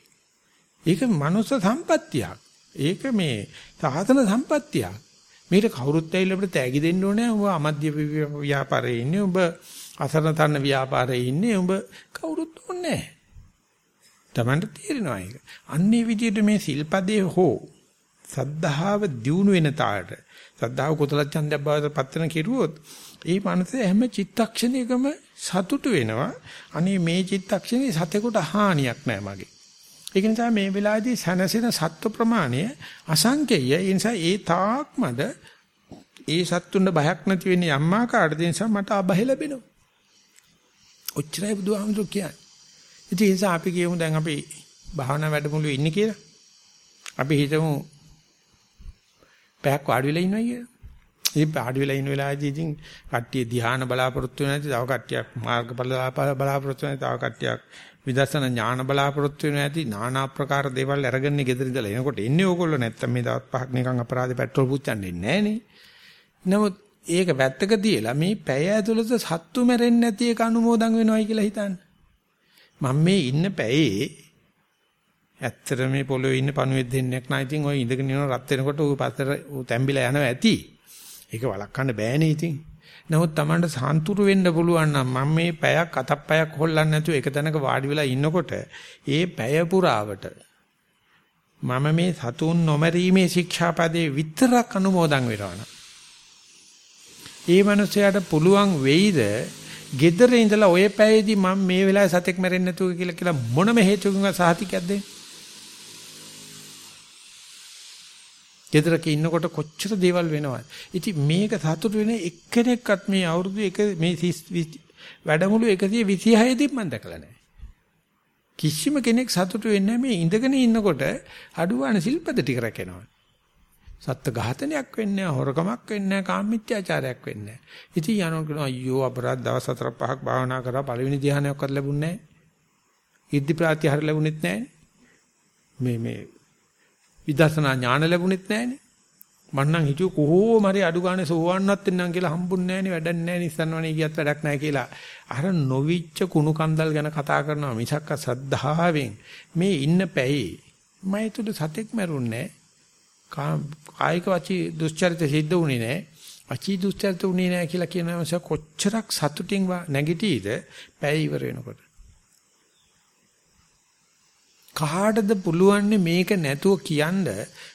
ඒක මනුස්ස සම්පත්තියක්. ඒක මේ සාසන සම්පත්තියක්. මේක කවුරුත් ඇවිල්ලා අපිට තෑගි දෙන්න ඕනේ. ඔබ අමධ්‍ය ව්‍යාපාරයේ ඉන්නේ. ඔබ අසරණ තරණ ව්‍යාපාරයේ ඉන්නේ උඹ කවුරුත් ඕනේ නැහැ. Tamanට තේරෙනවා ඒක. අන්නේ විදිහට මේ සිල්පදේ හෝ සද්ධාව දියුණු වෙන තාලට සද්ධාව කුසල ඡන්දය බවට පත්වන කෙරුවොත් ඒ මනසේ හැම චිත්තක්ෂණයකම සතුටු වෙනවා. අනේ මේ චිත්තක්ෂණේ සතෙකුට හානියක් නැහැ මගේ. ඒක නිසා මේ වෙලාවේදී සනසින සත්ව ප්‍රමාණය අසංකේය. ඒ නිසා ඒ තාක්මද ඒ සත්තුන්ට බයක් නැති වෙන්නේ යම්මාකාරද නිසා මට අබහ ලැබෙනවා. ඔච්චරයි බුදුහාමුදුරු කියන්නේ. ඉතින් ඒ නිසා අපි කියමු දැන් අපි භාවනා වැඩමුළුවේ ඉන්නේ කියලා. අපි හිතමු පැයක් වාඩි වෙලා ඉන්නවා කියලා. ඉතින් පාඩි වෙලා ඉන්න වෙලාවේදී ඉතින් කට්ටිය ධ්‍යාන බලාපොරොත්තු වෙන නැති තව කට්ටියක් මාර්ගඵල බලාපොරොත්තු වෙන තව කට්ටියක් විදර්ශනා ඥාන බලාපොරොත්තු වෙන ඇති নানা ආකාර දේවල් අරගෙන ගෙදර ඉඳලා එනකොට එන්නේ ඕගොල්ලෝ නැත්තම් මේ දවස් පහක් නිකන් අපරාධේ පෙට්‍රල් පුච්චන්නේ නැහනේ. නමුත් ඒක වැත්තක තියලා මේ පැය ඇතුළත සත්තු මැරෙන්නේ නැති එක අනුමෝදන් වෙනවයි කියලා හිතන්න. මම මේ ඉන්න පැයේ ඇත්තට මේ පොළොවේ ඉන්න පණුවෙක් දෙන්නෙක් නෑ ඉතින් ඔය ඉඳගෙන ඉන්න රත් වෙනකොට ඌ පස්සට ඌ තැඹිලා යනවා ඇති. ඒක වළක්වන්න බෑනේ ඉතින්. නමුත් Tamanට සාන්තුරු වෙන්න පුළුවන් නම් මම මේ පැයක් අතක් පැයක් හොල්ලන්නේ නැතුව එක තැනක වාඩි වෙලා ඉන්නකොට ඒ පැය පුරාවට මම මේ සතුන් නොමරීමේ ශික්ෂාපදේ විතරක් අනුමෝදන් වෙනවා. ඒ මනුස්සයාට පුළුවන් වෙයිද gedare ඉඳලා ඔය පැයේදී මම මේ වෙලාවේ සතෙක් මැරෙන්නේ නැතුව කියලා කියලා මොනම හේතුවකින් සාහිතිකයක් දෙන්නේ? ගෙදරක ඉන්නකොට කොච්චර දේවල් වෙනවද? ඉතින් මේක සතුටු වෙන එක්කෙනෙක්වත් මේ අවුරුදු එක මේ වැඩමුළු 126 දී මම දැකලා නැහැ. කිසිම කෙනෙක් සතුටු වෙන්නේ මේ ඉඳගෙන ඉන්නකොට අඩුවාන සිල්පද ටික රැකෙනවා. සත්ත්ව ඝාතනයක් වෙන්නේ නැහැ, හොරකමක් වෙන්නේ නැහැ, කාමමිත්‍යාචාරයක් වෙන්නේ නැහැ. ඉතින් යනකොට කියනවා අයියෝ අපරාධ දවස් හතර පහක් භාවනා කරා පළවෙනි ධ්‍යානයක්වත් ලැබුණේ නැහැ. ඉද්ධි ප්‍රාතිහාර ලැබුණෙත් නැහැ. මේ මේ විදර්ශනා ඥාන ලැබුණෙත් නැහනේ. මං නම් හිතුව කොහොම හරි අඩු ගානේ සෝවන්නත් වෙන්නම් කියලා හම්බුන්නේ නැහනේ වැඩක් නැහැ නිස්සන්නවනේ ගියත් වැඩක් නැහැ කියලා. අර නොවිච්ච කුණු කන්දල් ගැන කතා කරනවා මිසක්ක සද්ධාවෙන් මේ ඉන්න පැයේ මම ඒතුළු සතෙක් මැරුන්නේ කායික වචී දුස්චරිත සිද්ධ වුණේ නැහැ. වචී දුස්චරිත වුණේ නැහැ කියලා කියනවාස කොච්චරක් සතුටින් නැගිටීද පැය ඉවර වෙනකොට. කාටද පුළුවන් මේක නැතුව කියන්න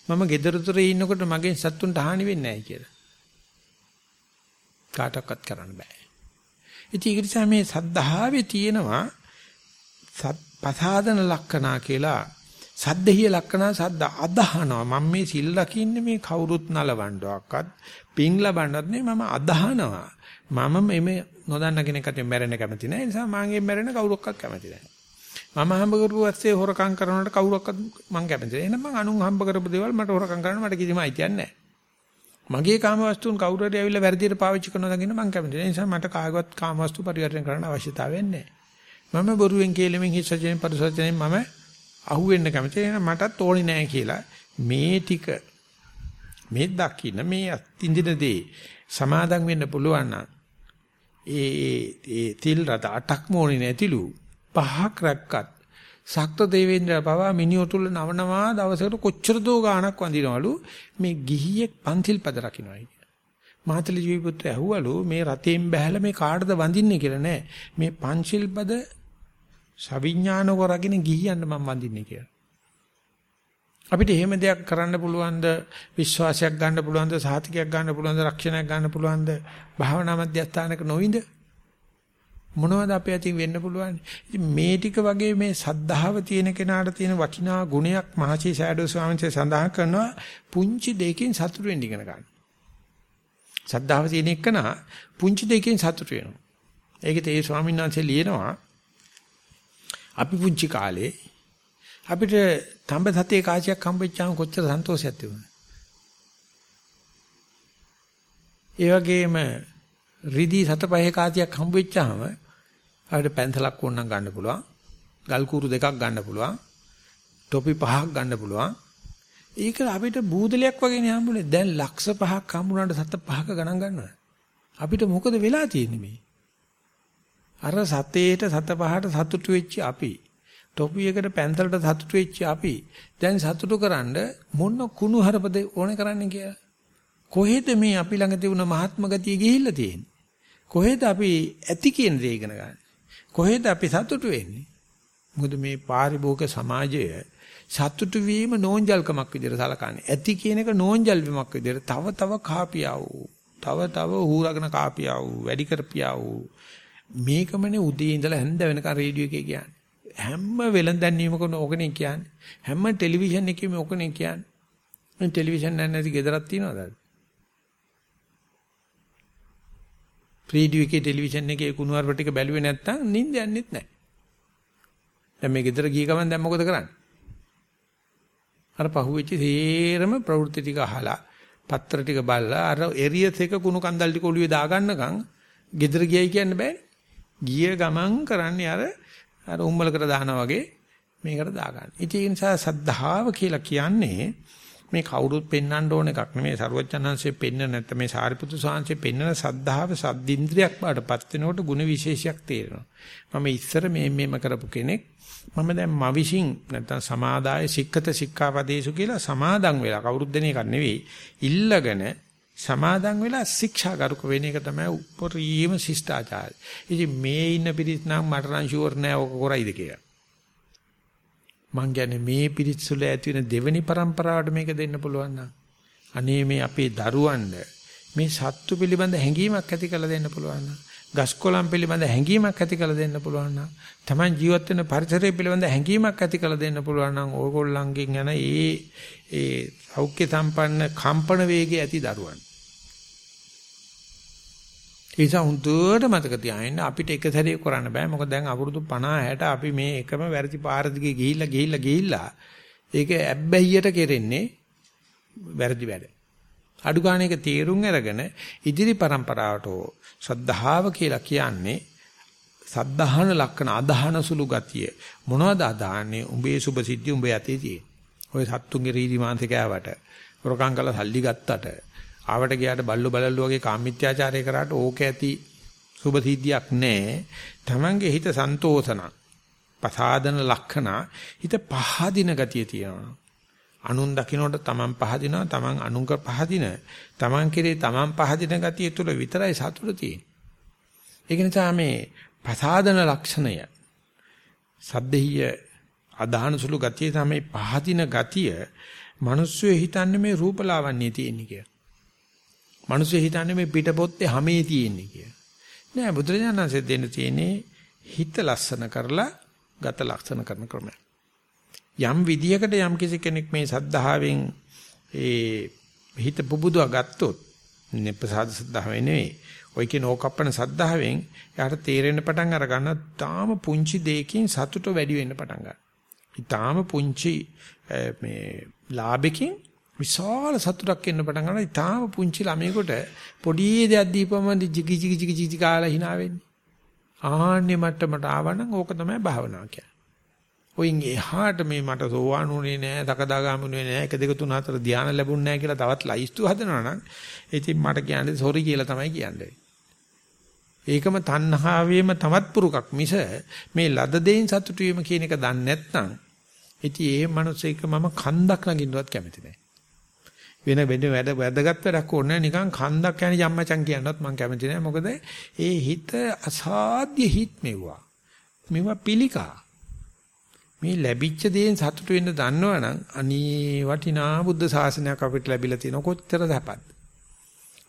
මම gedaruture ඉන්නකොට මගෙන් සත්තුන්ට හානි වෙන්නේ නැහැ කියලා. කාටවත් කරන්න බෑ. ඉතින් ඒක නිසා මේ සද්ධාවේ තියෙනවා පසාදන ලක්ෂණා කියලා සද්දහිය ලක්ෂණා සද්ද අදහනවා මම මේ සිල් ලකින්නේ මේ කවුරුත් නලවන්නවක්වත් පිං ලබන්නවත් නෙමෙයි මම අදහනවා මම මේ නොදන්න කෙනෙක්ට මැරෙන්න කැමති නැහැ ඒ නිසා මාගේ මැරෙන්න කවුරක්වත් කැමති නැහැ මම හම්බ කරපු ඇස්සේ හොරකම් කරනවට කවුරක්වත් මං කැමති නැහැ. එහෙනම් මං අනුන් හම්බ කරපු දේවල් මට හොරකම් කරන්න මට කිසිම අයිතියක් නැහැ. මගේ කාම වස්තුන් කවුරු හරි ඇවිල්ලා වැරදියට පාවිච්චි කරනවා දකින්න මං කැමති නැහැ. ඒ නිසා මට කාගවත් කාම වස්තු පරිවර්තන කරන්න අවශ්‍යතාවයක් නැහැ. මම බොරුවෙන් කේලෙමින් හිස්සජෙන් පරිසජෙන් මම අහුවෙන්න කැමති. එහෙනම් මටත් ඕනි නැහැ කියලා මේ ටික මේ දකින්න මේ ඉන්දින දේ සමාදම් වෙන්න පුළුවන් නම් ඒ ඒ තිල් රට අටක් මොනේ නැතිලු පහක් රැක්කත් ශක්ත දේවේන්ද්‍ර පවා මිනිඔතුල නවනවා දවසකට කොච්චර දෝ ගාණක් වඳිනවලු මේ ගිහියෙක් පන්තිල් පද රකින්නයි මාතලි ජීවිපුත්‍ර ඇහුවලු මේ රතෙන් බැහැලා මේ කාටද වඳින්නේ? කියලා නෑ. මේ පංචිල් පද සවිඥානව රකින්න ගිහියන්න මම වඳින්නේ කියලා අපිට එහෙම දෙයක් කරන්න පුළුවන්ද විශ්වාසයක් ගන්න පුළුවන්ද සාතිකයක් ගන්න පුළුවන්ද රක්ෂණයක් ගන්න පුළුවන්ද භාවනා මධ්‍යස්ථානක නොවින්ද මොනවද අපේ අතින් වෙන්න පුළුවන්? ඉතින් මේ ටික වගේ මේ සද්ධාව තියෙන කෙනාට තියෙන වටිනා ගුණයක් මහචී සෑඩෝ ස්වාමීන් වහන්සේ සඳහන් කරනවා පුංචි දෙයකින් සතුටු වෙන්න ඉගෙන ගන්න. සද්ධාව තියෙන එකනා පුංචි දෙයකින් සතුටු වෙනවා. ඒකේ තේ ස්වාමීන් වහන්සේ ලියනවා අපි පුංචි කාලේ අපිට තඹ සතේ කාසියක් හම්බෙච්චාම කොච්චර සන්තෝෂයක් තිබුණා. ඒ වගේම රිදී සත පහේ කාසියක් හම්බ වෙච්චාම අපිට පැන්සලක් ඕනනම් ගන්න පුළුවන්. ගල් කූරු දෙකක් ගන්න පුළුවන්. ටොපි පහක් ගන්න පුළුවන්. ඒක අපිට බූදලයක් වගේනේ හම්බුනේ. දැන් ලක්ෂ පහක් හම්බුනාට සත පහක ගණන් ගන්නවා. අපිට මොකද වෙලා තියෙන්නේ මේ? අර සතේට සත පහට සතුටු වෙච්ච අපි ටොපි එකට පැන්සලට සතුටු වෙච්ච අපි දැන් සතුටු කරන්න මොන කුණු හරපද ඕනේ කරන්නේ කියලා. කොහෙද මේ අපි ළඟ තිබුණ මහත්ම ගතිය ගිහිල්ලා තියෙන්නේ? කොහෙද අපි ඇති කියන දේ ඉගෙන ගන්න? කොහෙද අපි සතුටු වෙන්නේ? මොකද මේ පාරිභෝගික සමාජය සතුටු වීම නෝන්ජල්කමක් විදිහට සලකන්නේ. ඇති කියන එක නෝන්ජල් වීමක් විදිහට තව තව කාපියාව තව තව හූරගෙන කාපියාව වැඩි කරපියාව මේකමනේ උදේ ඉඳලා හැන්ද වෙනකන් රේඩියෝ එකේ කියන්නේ. හැම වෙලඳැන්වීමකම ඕකනේ කියන්නේ. හැම ටෙලිවිෂන් එකේම ඕකනේ කියන්නේ. මේ ටෙලිවිෂන් නැති ගෙදරක් තියනවද? රේඩියෝ එකේ ටෙලිවිෂන් එකේ කුණුවarp ටික බැලුවේ නැත්තම් නිින්ද යන්නෙත් නැහැ. දැන් මේ ගෙදර ගිය ගමන් දැන් මොකද කරන්නේ? අර පහුවෙච්ච සේරම ප්‍රවෘත්ති ටික අහලා පත්‍ර ටික බලලා අර එරියස් එක කුණු කන්දල් ටික ඔළුවේ දාගන්නකම් ගෙදර ගියයි කියන්න බෑනේ. ගිය ගමන් කරන්නේ අර අර උම්මලකට දානවා වගේ මේකට දාගන්න. ඉතින් ඒ නිසා සද්ධාව කියලා කියන්නේ මේ කවුරුත් පෙන්වන්න ඕන එකක් නෙමෙයි සරුවචනහන්සේ පෙන්න නැත්නම් මේ සාරිපුත්තු සාංශේ පෙන්නන සද්ධාව සද්දින්ද්‍රියක් බාටපත් වෙනකොට ಗುಣ විශේෂයක් තේරෙනවා. මම ඉස්සර මේ මෙම කරපු කෙනෙක් මම දැන් මවිෂින් නැත්නම් සමාදාය සික්කත සික්කාපදේශු කියලා සමාදන් වෙලා කවුරුත් දෙන එකක් නෙවෙයි. ඉල්ලගෙන සමාදන් වෙලා ශික්ෂාගරුක වෙන එක තමයි උපරිම ශිෂ්ටාචාරය. ඉතින් මේ ඉන්න පිරිස් නම් මට නම් ෂුවර් නෑ ඔක කරයිද කියලා. මං කියන්නේ මේ පිරිසුල ඇති වෙන දෙවෙනි પરම්පරාවට මේක දෙන්න පුළුවන් නම් අනේ මේ අපේ දරුවන්ට මේ සත්තු පිළිබඳ හැඟීමක් ඇති කරලා දෙන්න පුළුවන් නම් ගස්කොලන් පිළිබඳ හැඟීමක් ඇති කරලා දෙන්න පුළුවන් නම් Taman ජීවත් වෙන පරිසරය පිළිබඳ හැඟීමක් ඇති කරලා දෙන්න පුළුවන් නම් ඕගොල්ලන්ගෙන් යන ඒ ඒ සෞඛ්‍ය සම්පන්න කම්පන වේගය ඇති දරුවන් ඒ නිසා හුදුවට මතක තියාගන්න අපිට එක සැරේ කරන්න බෑ. මොකද දැන් අවුරුදු 50 60 අපි මේ එකම වැරදි පාර දිගේ ගිහිල්ලා ගිහිල්ලා ගිහිල්ලා ඒක ඇබ්බැහියට කෙරෙන්නේ වැරදි වැඩ. අඩු ගන්න එක තීරුම් අරගෙන ඉදිරි પરම්පරාවට සද්ධාව කියලා කියන්නේ සද්ධාහන ලක්ෂණ අදහන සුළු ගතිය මොනවද අදහන්නේ උඹේ සුභ සිද්ධි උඹේ යතේ තියෙන. ඔය සත්තුන්ගේ රීදි මාංශ කෑවට, රොකම් කළා සල්ලි ගත්තට ආවට ගියාට බල්ලු බලල්ලු වගේ කාමීත්‍යාචාරය කරාට ඕක ඇති සුබ සිද්ධියක් නැහැ. Tamange හිත සන්තෝෂණ. පසාදන ලක්ෂණ හිත පහදින ගතිය තියෙනවා. අනුන් දකින්නට Taman පහදිනවා Taman අනුන්ක පහදින. Taman කෙරේ Taman පහදින ගතිය තුල විතරයි සතුට තියෙන්නේ. ඒක නිසා මේ පසාදන ලක්ෂණය සද්දෙහිය අදහන සුළු ගතිය තමයි පහදින ගතිය මිනිස්සු හිතන්නේ මේ රූපලාවන්‍ය තියෙන්නේ කියලා. මිනිස්සු හිතන්නේ මේ පිටපොත්තේ හැමේ තියෙන්නේ කියලා. නෑ බුදුරජාණන්සේ දෙන්න තියෙන්නේ හිත ලස්සන කරලා ගත ලක්ෂණ කරන ක්‍රමය. යම් විදියකට යම් කිසි කෙනෙක් මේ සද්ධාවෙන් ඒ හිත පුබුදුවා ගත්තොත් නෙපසාද සද්ධාවෙ නෙවෙයි. ඔය කියන ඕකප්පන සද්ධාවෙන් යාට තේරෙන්න පටන් අර ගන්න තාම පුංචි දෙයකින් සතුට වැඩි වෙන්න පටන් ගන්නවා. ඊටාම පුංචි මේ ලාභකින් විශාල සතුටක් එන්න පටන් ගන්නවා. ඉතාලම පුංචි ළමයෙකුට පොඩි දෙයක් දීපම ජිගි ජිගි ජිගි ජිගි කාලා hina වෙන්නේ. ආන්නේ මට්ටමට ආවනම් ඕක තමයි භාවනාව කියන්නේ. ඔයින් එහාට මේ මට සෝවානුනේ නෑ, සකදාගාමුනේ නෑ, 1 2 3 4 ධානය ලැබුණ නෑ කියලා තවත් ලයිස්තු හදනවා නම් ඉතින් මට කියන්නේ සෝරි කියලා තමයි කියන්නේ. ඒකම තණ්හාවේම තමත් පුරුකක් මිස මේ ලද දෙයින් සතුටු වීම කියන එක දන්නේ නැත්නම් ඉතින් ඒ මනුස්සයෙක් මම කන්දක් නගින්නවත් කැමති නෑ. වෙන වෙන වැඩ වැදගත් වැඩක් ඕනේ නිකන් කන්දක් යන ජම්මචන් කියනවත් මම කැමති නෑ මොකද ඒ හිත අසාධ්‍ය හිත් මෙවුවා. මෙවුවා පිළිකා. මේ ලැබිච්ච දේෙන් සතුටු වෙන්න දන්නවනම් අනී වටිනා බුද්ධ ශාසනයක් අපිට ලැබිලා තියෙන කොච්චර සැපද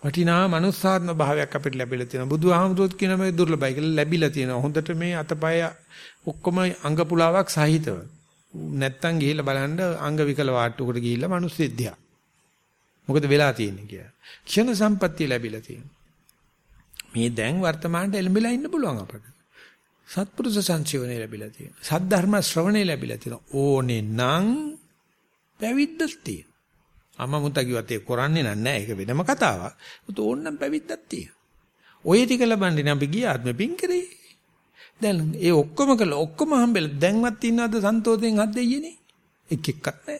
වටිනා මනුස්සාත්ම භාවයක් අපිට ලැබිලා තියෙනවා බුදුහාමුදුරුවෝ කියන මේ දුර්ලභයි කියලා ලැබිලා තියෙනවා. හොඳට මේ අතපය ඔක්කොම අංග පුලාවක් සහිතව. නැත්තම් ගිහිල්ලා බලන්න අංග විකල වාට්ටුවකට ගිහිල්ලා මිනිස්සු දෙද්දියා මොකද වෙලා තියෙන්නේ කියලා. ක්ෂණ සම්පත්තිය ලැබිලා තියෙනවා. මේ දැන් වර්තමානට එළඹිලා ඉන්න පුළුවන් අපට. සත්පුරුෂ සංසිවණේ ලැබිලා තියෙනවා. සද්ධර්ම ශ්‍රවණේ ලැබිලා තියෙනවා. ඕනේ නම් පැවිද්දක් තියෙනවා. අම්මා මුත්තා කිව්වත් ඒක කරන්නේ නැහැ. ඒක වෙනම කතාවක්. ඒත් ඕන්නම් පැවිද්දක් තියෙනවා. ඔය ටික ලබන්නේ අපි ගිය ආත්මෙ පින් කරේ. දැන් ඒ ඔක්කොම කළ ඔක්කොම හම්බෙලා දැන්වත් ඉන්නවද සන්තෝෂයෙන් හත් දෙයියනේ? එක එක්කත් නැහැ.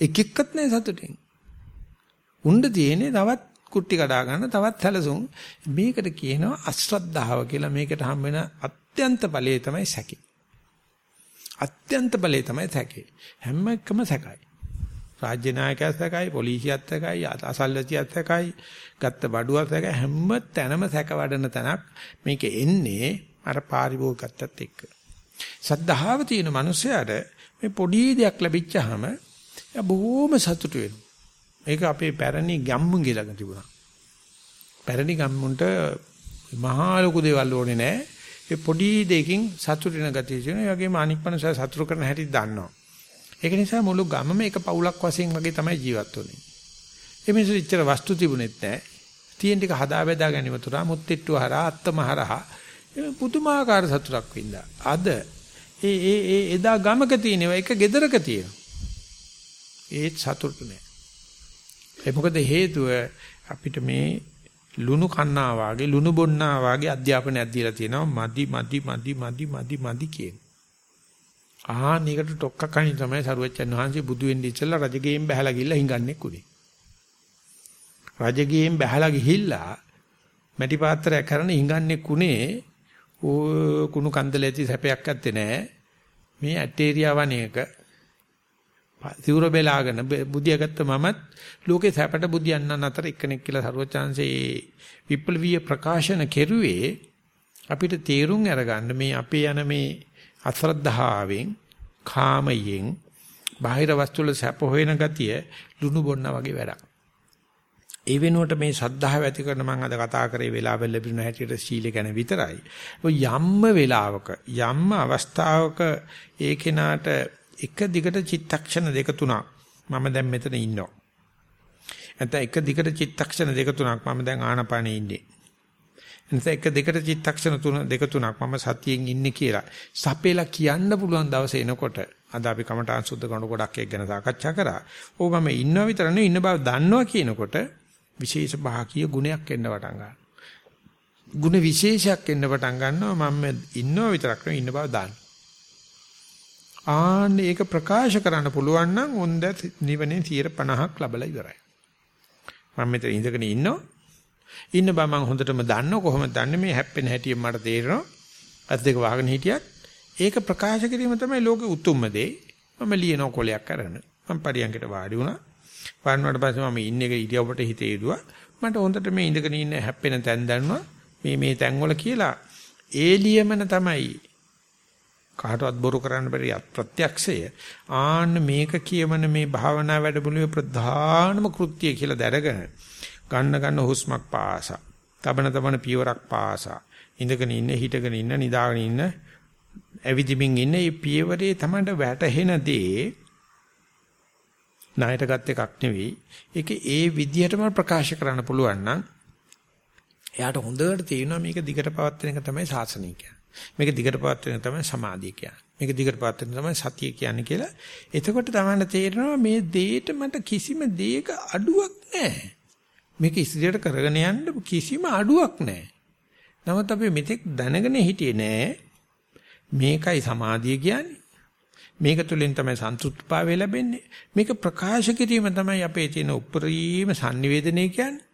එක එක්කත් නැහැ සතුටින්. උණ්ඩ තියෙන්නේ තවත් කුට්ටි කඩා ගන්න තවත් සැලසුම්. මේකට කියනවා අශ්‍රද්ධාව කියලා. මේකට හම් වෙන අත්‍යන්ත ඵලයේ තමයි සැකේ අත්‍යන්ත ඵලයේ තමයි සැකේ හැම එකම සැකයි. රාජ්‍ය නායකයත් සැකයි පොලිසියත් සැකයි අසල්වැසියත් සැකයි ගත්ත බඩුවත් සැකයි. හැම තැනම සැක වඩන තැනක් මේක එන්නේ අර පාරිභෝගිකත්වයට එක්ක. සද්ධාව තියෙන මනුස්සයාට මේ පොඩි දෙයක් ලැබිච්චාම එයා බොහොම සතුටු වෙනවා. ඒක අපේ පැරණි ගම්මුන්ගේ ළඟ තිබුණා. පැරණි ගම්මුන්ට මහා ලොකු දේවල් ඕනේ නැහැ. ඒ පොඩි දෙයකින් සතුටු වෙන ගතිය තියෙනවා. ඒ වගේම අනික් මනුස්සය සතුටු කරන හැටි දන්නවා. ඒක නිසා මුළු ගමම එක පවුලක් වශයෙන් වගේ තමයි ජීවත් වෙන්නේ. ඒ මිනිස්සු ඉච්චර වස්තු තිබුණෙත් නැහැ. තියෙන ටික හදා බෙදා ගැනීම තුරා මුත්තිට්ටු හරහා අත්තමහරහා පුදුමාකාර සතුටක් වින්දා. අද ඒ ඒ ඒ එදා ගමක තියෙනවා එක ගෙදරක තියෙනවා. ඒත් සතුටු නෑ. ඒ මොකද හේතුව අපිට මේ ලුණු කන්නා වාගේ ලුණු බොන්නා වාගේ අධ්‍යාපනයක් දීලා තියෙනවා මදි මදි මදි මදි මදි මදි කියන. ආහනයකට ටොක්ක කණි තමයි සරුවච්චන් වහන්සේ බුදු වෙන්න ඉස්සෙල්ලා රජගෙයින් බහැලා ගිහිල්ලා හිඟන්නේ කුනේ. රජගෙයින් බහැලා ගිහිල්ලා මැටි පාත්‍රයක් කරන හිඟන්නේ කුනේ ඕ කුණු කන්දල ඇති සැපයක් ඇත්තේ නැහැ. මේ ඇටේරියා වණේක සිවුර බෙලාගෙන බුදියාගත්ත මමත් ලෝකේ සැපට බුදියන්නන් අතර එක්කෙනෙක් කියලා සරුවචාන්සේ විප්ලවීය ප්‍රකාශන කෙරුවේ අපිට තේරුම් අරගන්න මේ අපේ යන මේ අශ්‍රද්ධාවෙන් කාමයෙන් බාහිර වස්තු වල සැප හොයන ගතිය ලුණු බොන්නා වගේ වැඩක්. ඒ වෙනුවට මේ ශද්ධාව ඇති කරන මම අද කතා කරේ වෙලාවෙ ලැබුණ හැටියට සීල ගැන විතරයි. යම්ම වෙලාවක යම්ම අවස්ථාවක ඒ කෙනාට එක දිගට චිත්තක්ෂණ දෙක තුනක් මම දැන් මෙතන ඉන්නවා. නැත්නම් එක දිගට චිත්තක්ෂණ දෙක තුනක් මම දැන් ආනපානේ ඉන්නේ. නැත්නම් එක දිගට චිත්තක්ෂණ තුන දෙක තුනක් මම සතියෙන් ඉන්නේ කියලා. සපේලා කියන්න පුළුවන් දවස එනකොට අද අපි කමඨාන් සුද්ධ කරන ගොඩක් එක් ගැන සාකච්ඡා කරා. ඕ මම ඉන්නව විතර නෙවෙයි ඉන්න බව දන්නවා කියනකොට විශේෂ භාකීය ගුණයක් එන්න පටන් ගන්නවා. ගුණ විශේෂයක් එන්න පටන් ගන්නවා මම ඉන්නව විතරක් නෙවෙයි ඉන්න බව දන්නවා. ආන්න ඒක ප්‍රකාශ කරන්න පුළුවන් නම් උන්ද නිවනේ 50ක් ලැබලා ඉවරයි. මම මෙතන ඉඳගෙන ඉන්නවා. ඉන්න බව මම හොඳටම දන්නව කොහොමද දන්නේ මේ හැප්පෙන හැටි මට තේරෙනවා. අත් දෙක වහගෙන හිටියත් ඒක ප්‍රකාශ කිරීම තමයි ලෝකෙ උතුම්ම දේ. මම ලියන කොලයක් කරන. මම පරියන්කට වාඩි වුණා. වන්වට පස්සේ මම ඉන්නේ එක ඉරියව්වට හිතේ යදුවා. මට හොඳට මේ ඉඳගෙන ඉන්න හැප්පෙන තැන් දැනුණා. මේ මේ තැන් වල කියලා ඒලියමන තමයි කාටවත් බොරු කරන්න බැරි ප්‍රත්‍යක්ෂය. ආන්න මේක කියමන මේ භාවනා වැඩමුළුවේ ප්‍රධානම කෘත්‍යය කියලා දැරගෙන ගන්න ගන්න හුස්මක් පාසා. තබන තබන පියවරක් පාසා. ඉඳගෙන ඉන්න හිටගෙන ඉන්න නිදාගෙන ඉන්න ඇවිදිමින් ඉන්න මේ පියවරේ තමයි වැටහෙන දේ ණයට ගත් එකක් නෙවෙයි. ඒක ඒ විදිහටම ප්‍රකාශ කරන්න පුළුවන් නම් එයාට හොඳට තේරෙනවා මේක දිගට පවත්වන එක තමයි සාසනික කියන්නේ. මේක දිගට පවත්වන තමයි සමාධිය කියන්නේ. මේක දිගට පවත්වන තමයි සතිය කියන්නේ කියලා. එතකොට තමයි තේරෙනවා මේ දෙයට මට කිසිම දෙයක අඩුවක් නැහැ. මේක ඉදිරියට කරගෙන යන්න කිසිම අඩුවක් නැහැ. නමුත් අපි මෙතෙක් දැනගෙන හිටියේ නෑ මේකයි සමාධිය කියන්නේ. මේක තුළින් තමයි සන්තුෂ්ඨභාවය ලැබෙන්නේ. මේක ප්‍රකාශ කිරීම තමයි අපේ තියෙන උපරිම sannivedanaya කියන්නේ.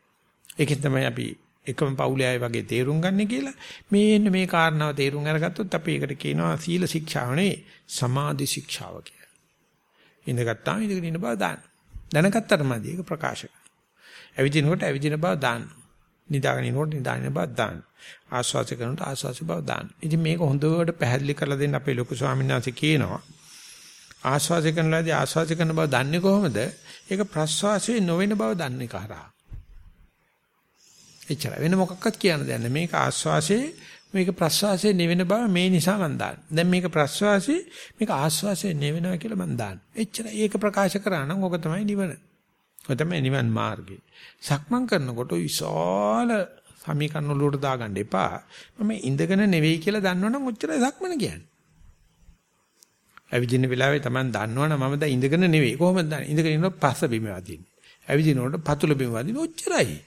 ඒකෙන් තමයි අපි එකම පවුලේ අය වගේ තේරුම් ගන්න කියලා මේන්න මේ කාරණාව තේරුම් අරගත්තොත් අපි ඒකට කියනවා සීල ශික්ෂාව නෙවෙයි සමාධි ශික්ෂාව කියලා. ඉඳගත්තාම ඉඳගෙන ඉන්න බව දාන්න. දැනගත්තට මදි ඒක ප්‍රකාශ කරනවා. ඇවිදිනකොට ඇවිදින බව දාන්න. නිදාගෙන ඉනකොට නිදාගෙන බව දාන්න. ආස්වාද කරනකොට ආස්වාද බව දාන්න. ඉතින් මේක හොඳට පැහැදිලි කරලා දෙන්න අපේ ලොකු ස්වාමීන් වහන්සේ කියනවා. ආස්වාද කරනලාදී ආස්වාද කරන බව දන්නේ කොහොමද? ඒක ප්‍රස්වාසයේ නොවන බව දන්නේ කරා. එච්චර වෙන මොකක්වත් කියන්න දෙයක් නැහැ. මේක ආස්වාසේ මේක ප්‍රස්වාසයේ නෙවෙන බව මේ නිසා මම දාන්නේ. දැන් මේක ප්‍රස්වාසයේ මේක ආස්වාසයේ නෙවෙනවා කියලා මම දාන්නේ. එච්චර ඒක ප්‍රකාශ කරා නම් ඔක තමයි නිවන. ඔය තමයි නිවන් මාර්ගය. සක්මන් කරනකොට විශාල සමීකරණ වලට දාගන්න එපා. මම ඉඳගෙන නෙවෙයි කියලා දන්නවනම් ඔච්චරයි සක්මන කියන්නේ. ඇවිදින වෙලාවේ Taman දන්නවනම් මම දැන් ඉඳගෙන නෙවෙයි. කොහොමද දන්නේ? ඉඳගෙන ඉන්නකොට පස්ස බිම වදින්නේ. ඇවිදිනකොට පතුල බිම වදින්නේ ඔච්චරයි.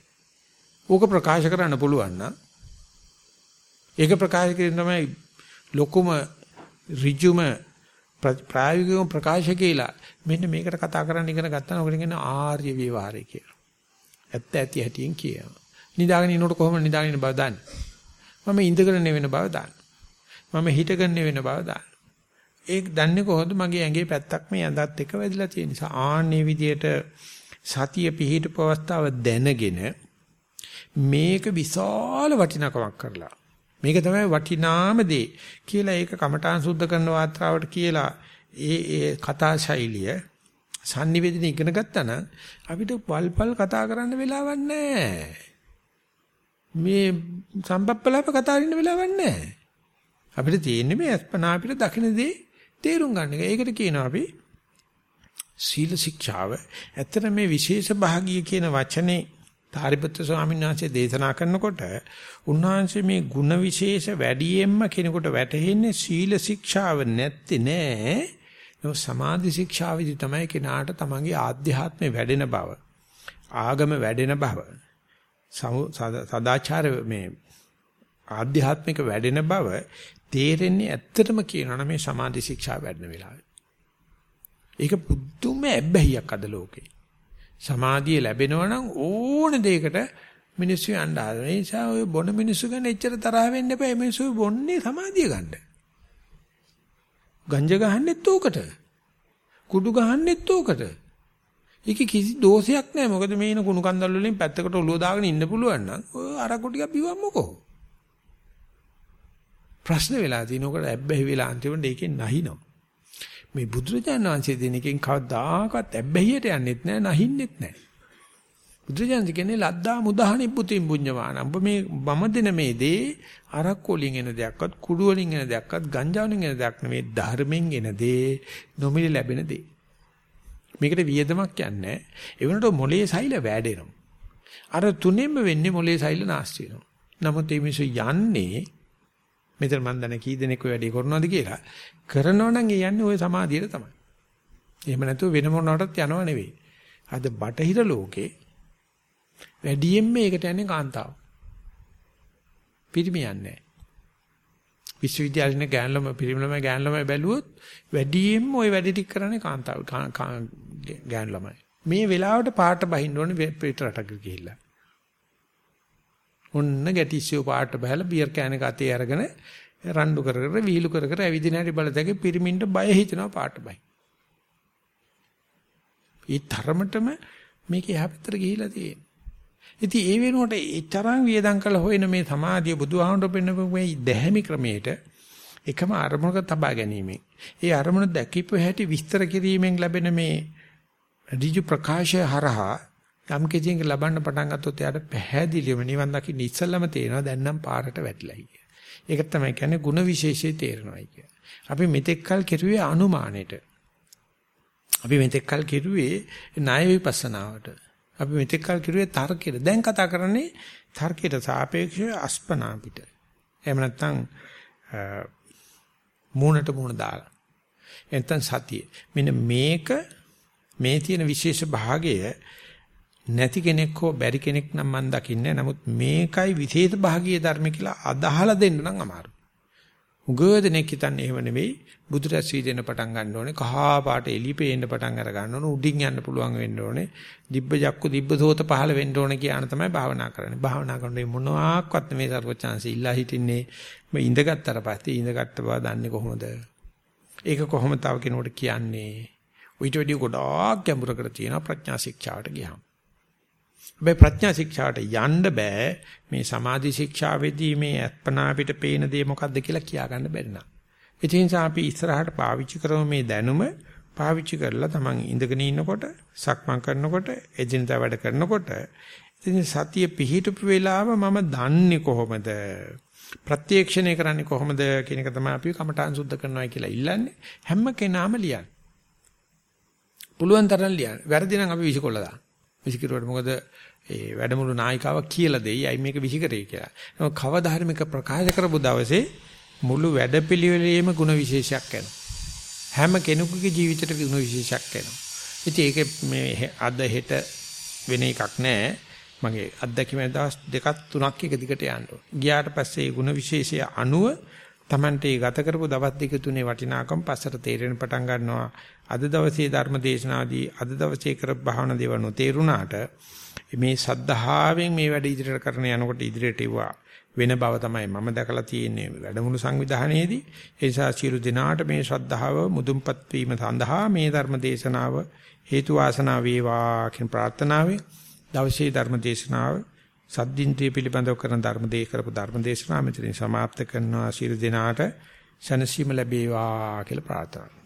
ඕක ප්‍රකාශ කරන්න පුළුවන් නම් ඒක ප්‍රකාශ කිරීම තමයි ලොකුම ඍජුම ප්‍රායෝගිකව ප්‍රකාශ කියලා මෙන්න මේකට කතා කරන්න ඉගෙන ගත්තා නම් ඔකට කියන ආර්ය විවහාරය කියලා. ඇත්ත ඇති හැටියෙන් කියනවා. නිදාගෙන ඉන්නකොට කොහොමද නිදාගෙන ඉන්න බව දන්නේ? මම ඉඳගෙන නෙවෙන බව දන්නේ. මම හිටගෙන නෙවෙන බව දන්නේ. ඒක දන්නේ කොහොමද මගේ ඇඟේ පැත්තක් මේ ඇඳත් එක වැදිලා තියෙන නිසා ආන්නේ විදියට සතිය පිහිටපු අවස්ථාව දැනගෙන මේක විශාල වටිනකමක් කරලා මේක තමයි වටිනාම දේ කියලා ඒක කමඨාන් සුද්ධ කරන වාත්‍රාවට කියලා ඒ ඒ කතා ශෛලිය sannivedana ඉගෙන ගත්තා නම් අපිට වල්පල් කතා කරන්න වෙලාවක් නැහැ. මේ සම්පප්පලාප කතා කරන්න වෙලාවක් නැහැ. අපිට තියෙන්නේ මේ අස්පනා අපිට දකින දේ තේරුම් ගන්න එක. ඒකට කියනවා අපි සීල ශික්ෂාව. ඇත්තට මේ විශේෂ භාගිය කියන වචනේ තාරිපුත්‍ර ස්වාමීන් වහන්සේ දේශනා කරනකොට උන්වහන්සේ මේ ಗುಣ විශේෂ වැඩියෙන්ම කෙනෙකුට වැටහෙන්නේ සීල ශික්ෂාව නැත්තේ නෑ. ඒ සමාධි ශික්ෂාවේදී තමයි කෙනාට තමන්ගේ ආධ්‍යාත්මේ වැඩෙන බව. ආගම වැඩෙන බව සදාචාර මේ ආධ්‍යාත්මික වැඩෙන බව තේරෙන්නේ ඇත්තටම කියනවනම් මේ සමාධි ශික්ෂා වැඩන වෙලාවේ. ඒක පුදුම ඇබ්බැහියක් අද ලෝකේ. සමාධිය ලැබෙනවා නම් ඕන දෙයකට මිනිස්සු යන්න හදන. ඒ නිසා ඔය බොන මිනිස්සු ගැන එච්චර තරහ වෙන්න එපා. මිනිස්සු බොන්නේ සමාධිය ගන්න. ගංජා ගහන්නෙත් ඕකට. කුඩු ගහන්නෙත් ඕකට. ඒකේ කිසි දෝෂයක් නැහැ. මොකද මේ ඉන කුණු කන්දල් වලින් පැත්තකට ඔලුව දාගෙන ඉන්න පුළුවන් නම් ඔය අරකො ටිකක් බිවම්මකෝ. ප්‍රශ්න වෙලා තිනකොට ඇබ්බැහි වෙලා අන්තිමට ඒකෙන් නැහිනවා. මේ බුදුරජාණන් වහන්සේ දෙන එකෙන් කවදාකවත් ඇබ්බැහියට යන්නෙත් නැහැ නැහින්නෙත් නැහැ. බුදුරජාණන් කියන්නේ ලද්දා මුදහණි පුතින් පුඤ්ඤමාන. ඔබ මේ මම දෙන මේ දේ අරක් වලින් එන දෙයක්වත් කුඩු වලින් එන දෙයක්වත් ගංජා වලින් එන දෙයක් නෙමෙයි ධර්මයෙන් එන දේ නොමිලි ලැබෙන දේ. මේකට වියදමක් යන්නේ. ඒ වුණාට මොලේ සෛල වැඩෙනවා. අර තුනෙන්ම වෙන්නේ මොලේ සෛල නාස්ති වෙනවා. නමුත් මේ මිනිස්සු යන්නේ මෙතන මම දන්නේ කී දෙනෙක් ඔය වැඩේ කරනවද කියලා. කරනවා නම් ඒ යන්නේ ওই සමාධියට තමයි. එහෙම නැතුව වෙන මොනකටත් යනව නෙවෙයි. අද බටහිර ලෝකේ වැඩියෙන්ම මේකට යන්නේ කාන්තාව. පිරිමි යන්නේ විශ්වවිද්‍යාලේ ගෑන් ළම පිරිමි ළමයි ගෑන් ළමයි බැලුවොත් වැඩියෙන්ම ওই වැඩ ටික කරන්නේ කාන්තාව ගෑන් ළමයි. මේ වෙලාවට පාට බහින්න ඕනේ පිට රටක ගිහිල්ලා. ඔන්න ගැටිසියෝ පාට බහලා බියර් කෑන එක අතේ අරගෙන රණ්ඩු කර කර විහිළු කර කර ඇවිදින හැටි බලතැගේ පිරිමින්ට බය හිතෙනවා පාට බයි. ඒ තරමටම මේක එහා පැත්තට ගිහිලා තියෙනවා. ඉතින් ඒ වෙනුවට ඒ තරම් වියදම් කළ හොයන මේ සමාධිය බුදුහාමුදුරු පෙන්නපු මේ දැහැමි ක්‍රමයට එකම අරමුණක තබා ගැනීම. ඒ අරමුණ දැකීපු හැටි විස්තර කිරීමෙන් ලැබෙන මේ ඍජු ප්‍රකාශය හරහා යම් කිසියක ලබන්න පටන් ගත්තොත් එයාට පැහැදිලිවම නිවන් දකින්න ඉස්සෙල්ලම තේරෙනවා දැන් නම් පාරට වැටිලා කිය. ඒක තමයි කියන්නේ ಗುಣ විශේෂය තේරෙනවා කිය. අපි මෙතෙක් කල් කෙරුවේ අනුමානෙට. අපි මෙතෙක් කල් කෙරුවේ ණය විපස්සනාවට. අපි මෙතෙක් කල් කෙරුවේ තර්කයට. දැන් කතා කරන්නේ තර්කයට සාපේක්ෂව අස්පනා පිට. එහෙම නැත්නම් මූණට මූණ දාලා. එතෙන් සතිය. මෙන්න මේක මේ තියෙන විශේෂ භාගය නැති කෙනෙක් හෝ බැරි කෙනෙක් නම් මම දකින්නේ නමුත් මේකයි විශේෂ භාගීය ධර්ම කියලා අදහලා දෙන්න නම් අමාරුයි. උගදෙනෙක් හිතන්නේ එහෙම නෙවෙයි. බුදුරැස් වීදෙන පටන් ගන්න ඕනේ. කහා පාට එලි පේන්න පටන් අර ගන්න ඕනේ. උඩින් යන්න පුළුවන් වෙන්න ඕනේ. දිබ්බ ජක්කු දිබ්බ සෝත පහළ වෙන්න ඕනේ කියන තමයි භාවනා කරන්නේ. භාවනා කරනකොට මොනවාක්වත් මේ සර්වචාන්සි ඉල්ලා හිටින්නේ. මේ ඉඳගත්තර පස්සේ ඉඳගත්ත බව දන්නේ කොහොමද? ඒක කොහොමද තව කෙනෙකුට කියන්නේ? ඊට වැඩිය ගොඩාක් ගැඹුරකට තියෙන ප්‍රඥා ශික්ෂාවට ගියාම හැබැයි ප්‍රඥා ශික්ෂාවට යන්න බෑ මේ සමාධි ශික්ෂාවේදී මේ අත්පනා පිට පේන දේ මොකද්ද කියලා කියා ගන්න බැරි නා. ඒ නිසා අපි ඉස්සරහට පාවිච්චි කරමු මේ දැනුම පාවිච්චි කරලා Taman ඉඳගෙන ඉන්නකොට සක්මන් කරනකොට එදිනදා වැඩ කරනකොට ඉතින් සතිය පිහිටපු වෙලාව මම දන්නේ කොහොමද ප්‍රත්‍යක්ෂණය කරන්නේ කොහොමද කියන එක තමයි අපි කමඨාන් සුද්ධ කරනවා කියලා ඉල්ලන්නේ හැම කෙනාම ලියන්න. පුළුවන් තරම් ලියන්න. වැරදි නම් අපි විසිකොල්ල දාන්න. විසිකිරුවට මොකද ඒ වැඩමුළු නායිකාව කියලා දෙයි අයි මේක විසිකරේ කියලා. නමුත් කවදා හරි මේක ප්‍රකාශ කරපු දවසේ මුළු වැඩපිළිවෙලේම ಗುಣ විශේෂයක් එනවා. හැම කෙනෙකුගේ ජීවිතේට ಗುಣ විශේෂයක් එනවා. ඉතින් ඒක මේ අද හෙට වෙන එකක් නෑ. මගේ අත්දැකීම දවස් දෙකක් තුනක් එක දිගට යන්න ගියාට පස්සේ ඒ ಗುಣ විශේෂය අනුව Tamante ගත කරපු දවස් දෙක තුනේ වටිනාකම් පස්සට තේරෙන පටන් ගන්නවා. අද දවසේ ධර්ම දේශනාදී අද දවසේ කර භාවනා දේවල් නොතේරුණාට මේ සද්ධාවෙන් මේ වැඩ ඉදිරියට කරන යනකොට ඉදිරියට එවුවා වෙන බව තමයි මම දැකලා තියෙන්නේ වැඩමුළු සංවිධානයේදී ඒ නිසා සියලු දෙනාට මේ ශ්‍රද්ධාව මුදුන්පත් වීම සඳහා මේ ධර්ම දේශනාව හේතු වාසනා වේවා කියන ප්‍රාර්ථනාවෙන් දවසේ ධර්ම දේශනාව සද්දින්ත්‍ය පිළිබඳව කරන ධර්ම දේ කරපු ධර්ම දේශනාව මෙතනින් સમાપ્ત කරනවා සියලු දෙනාට සනසීම ලැබේවා කියලා ප්‍රාර්ථනා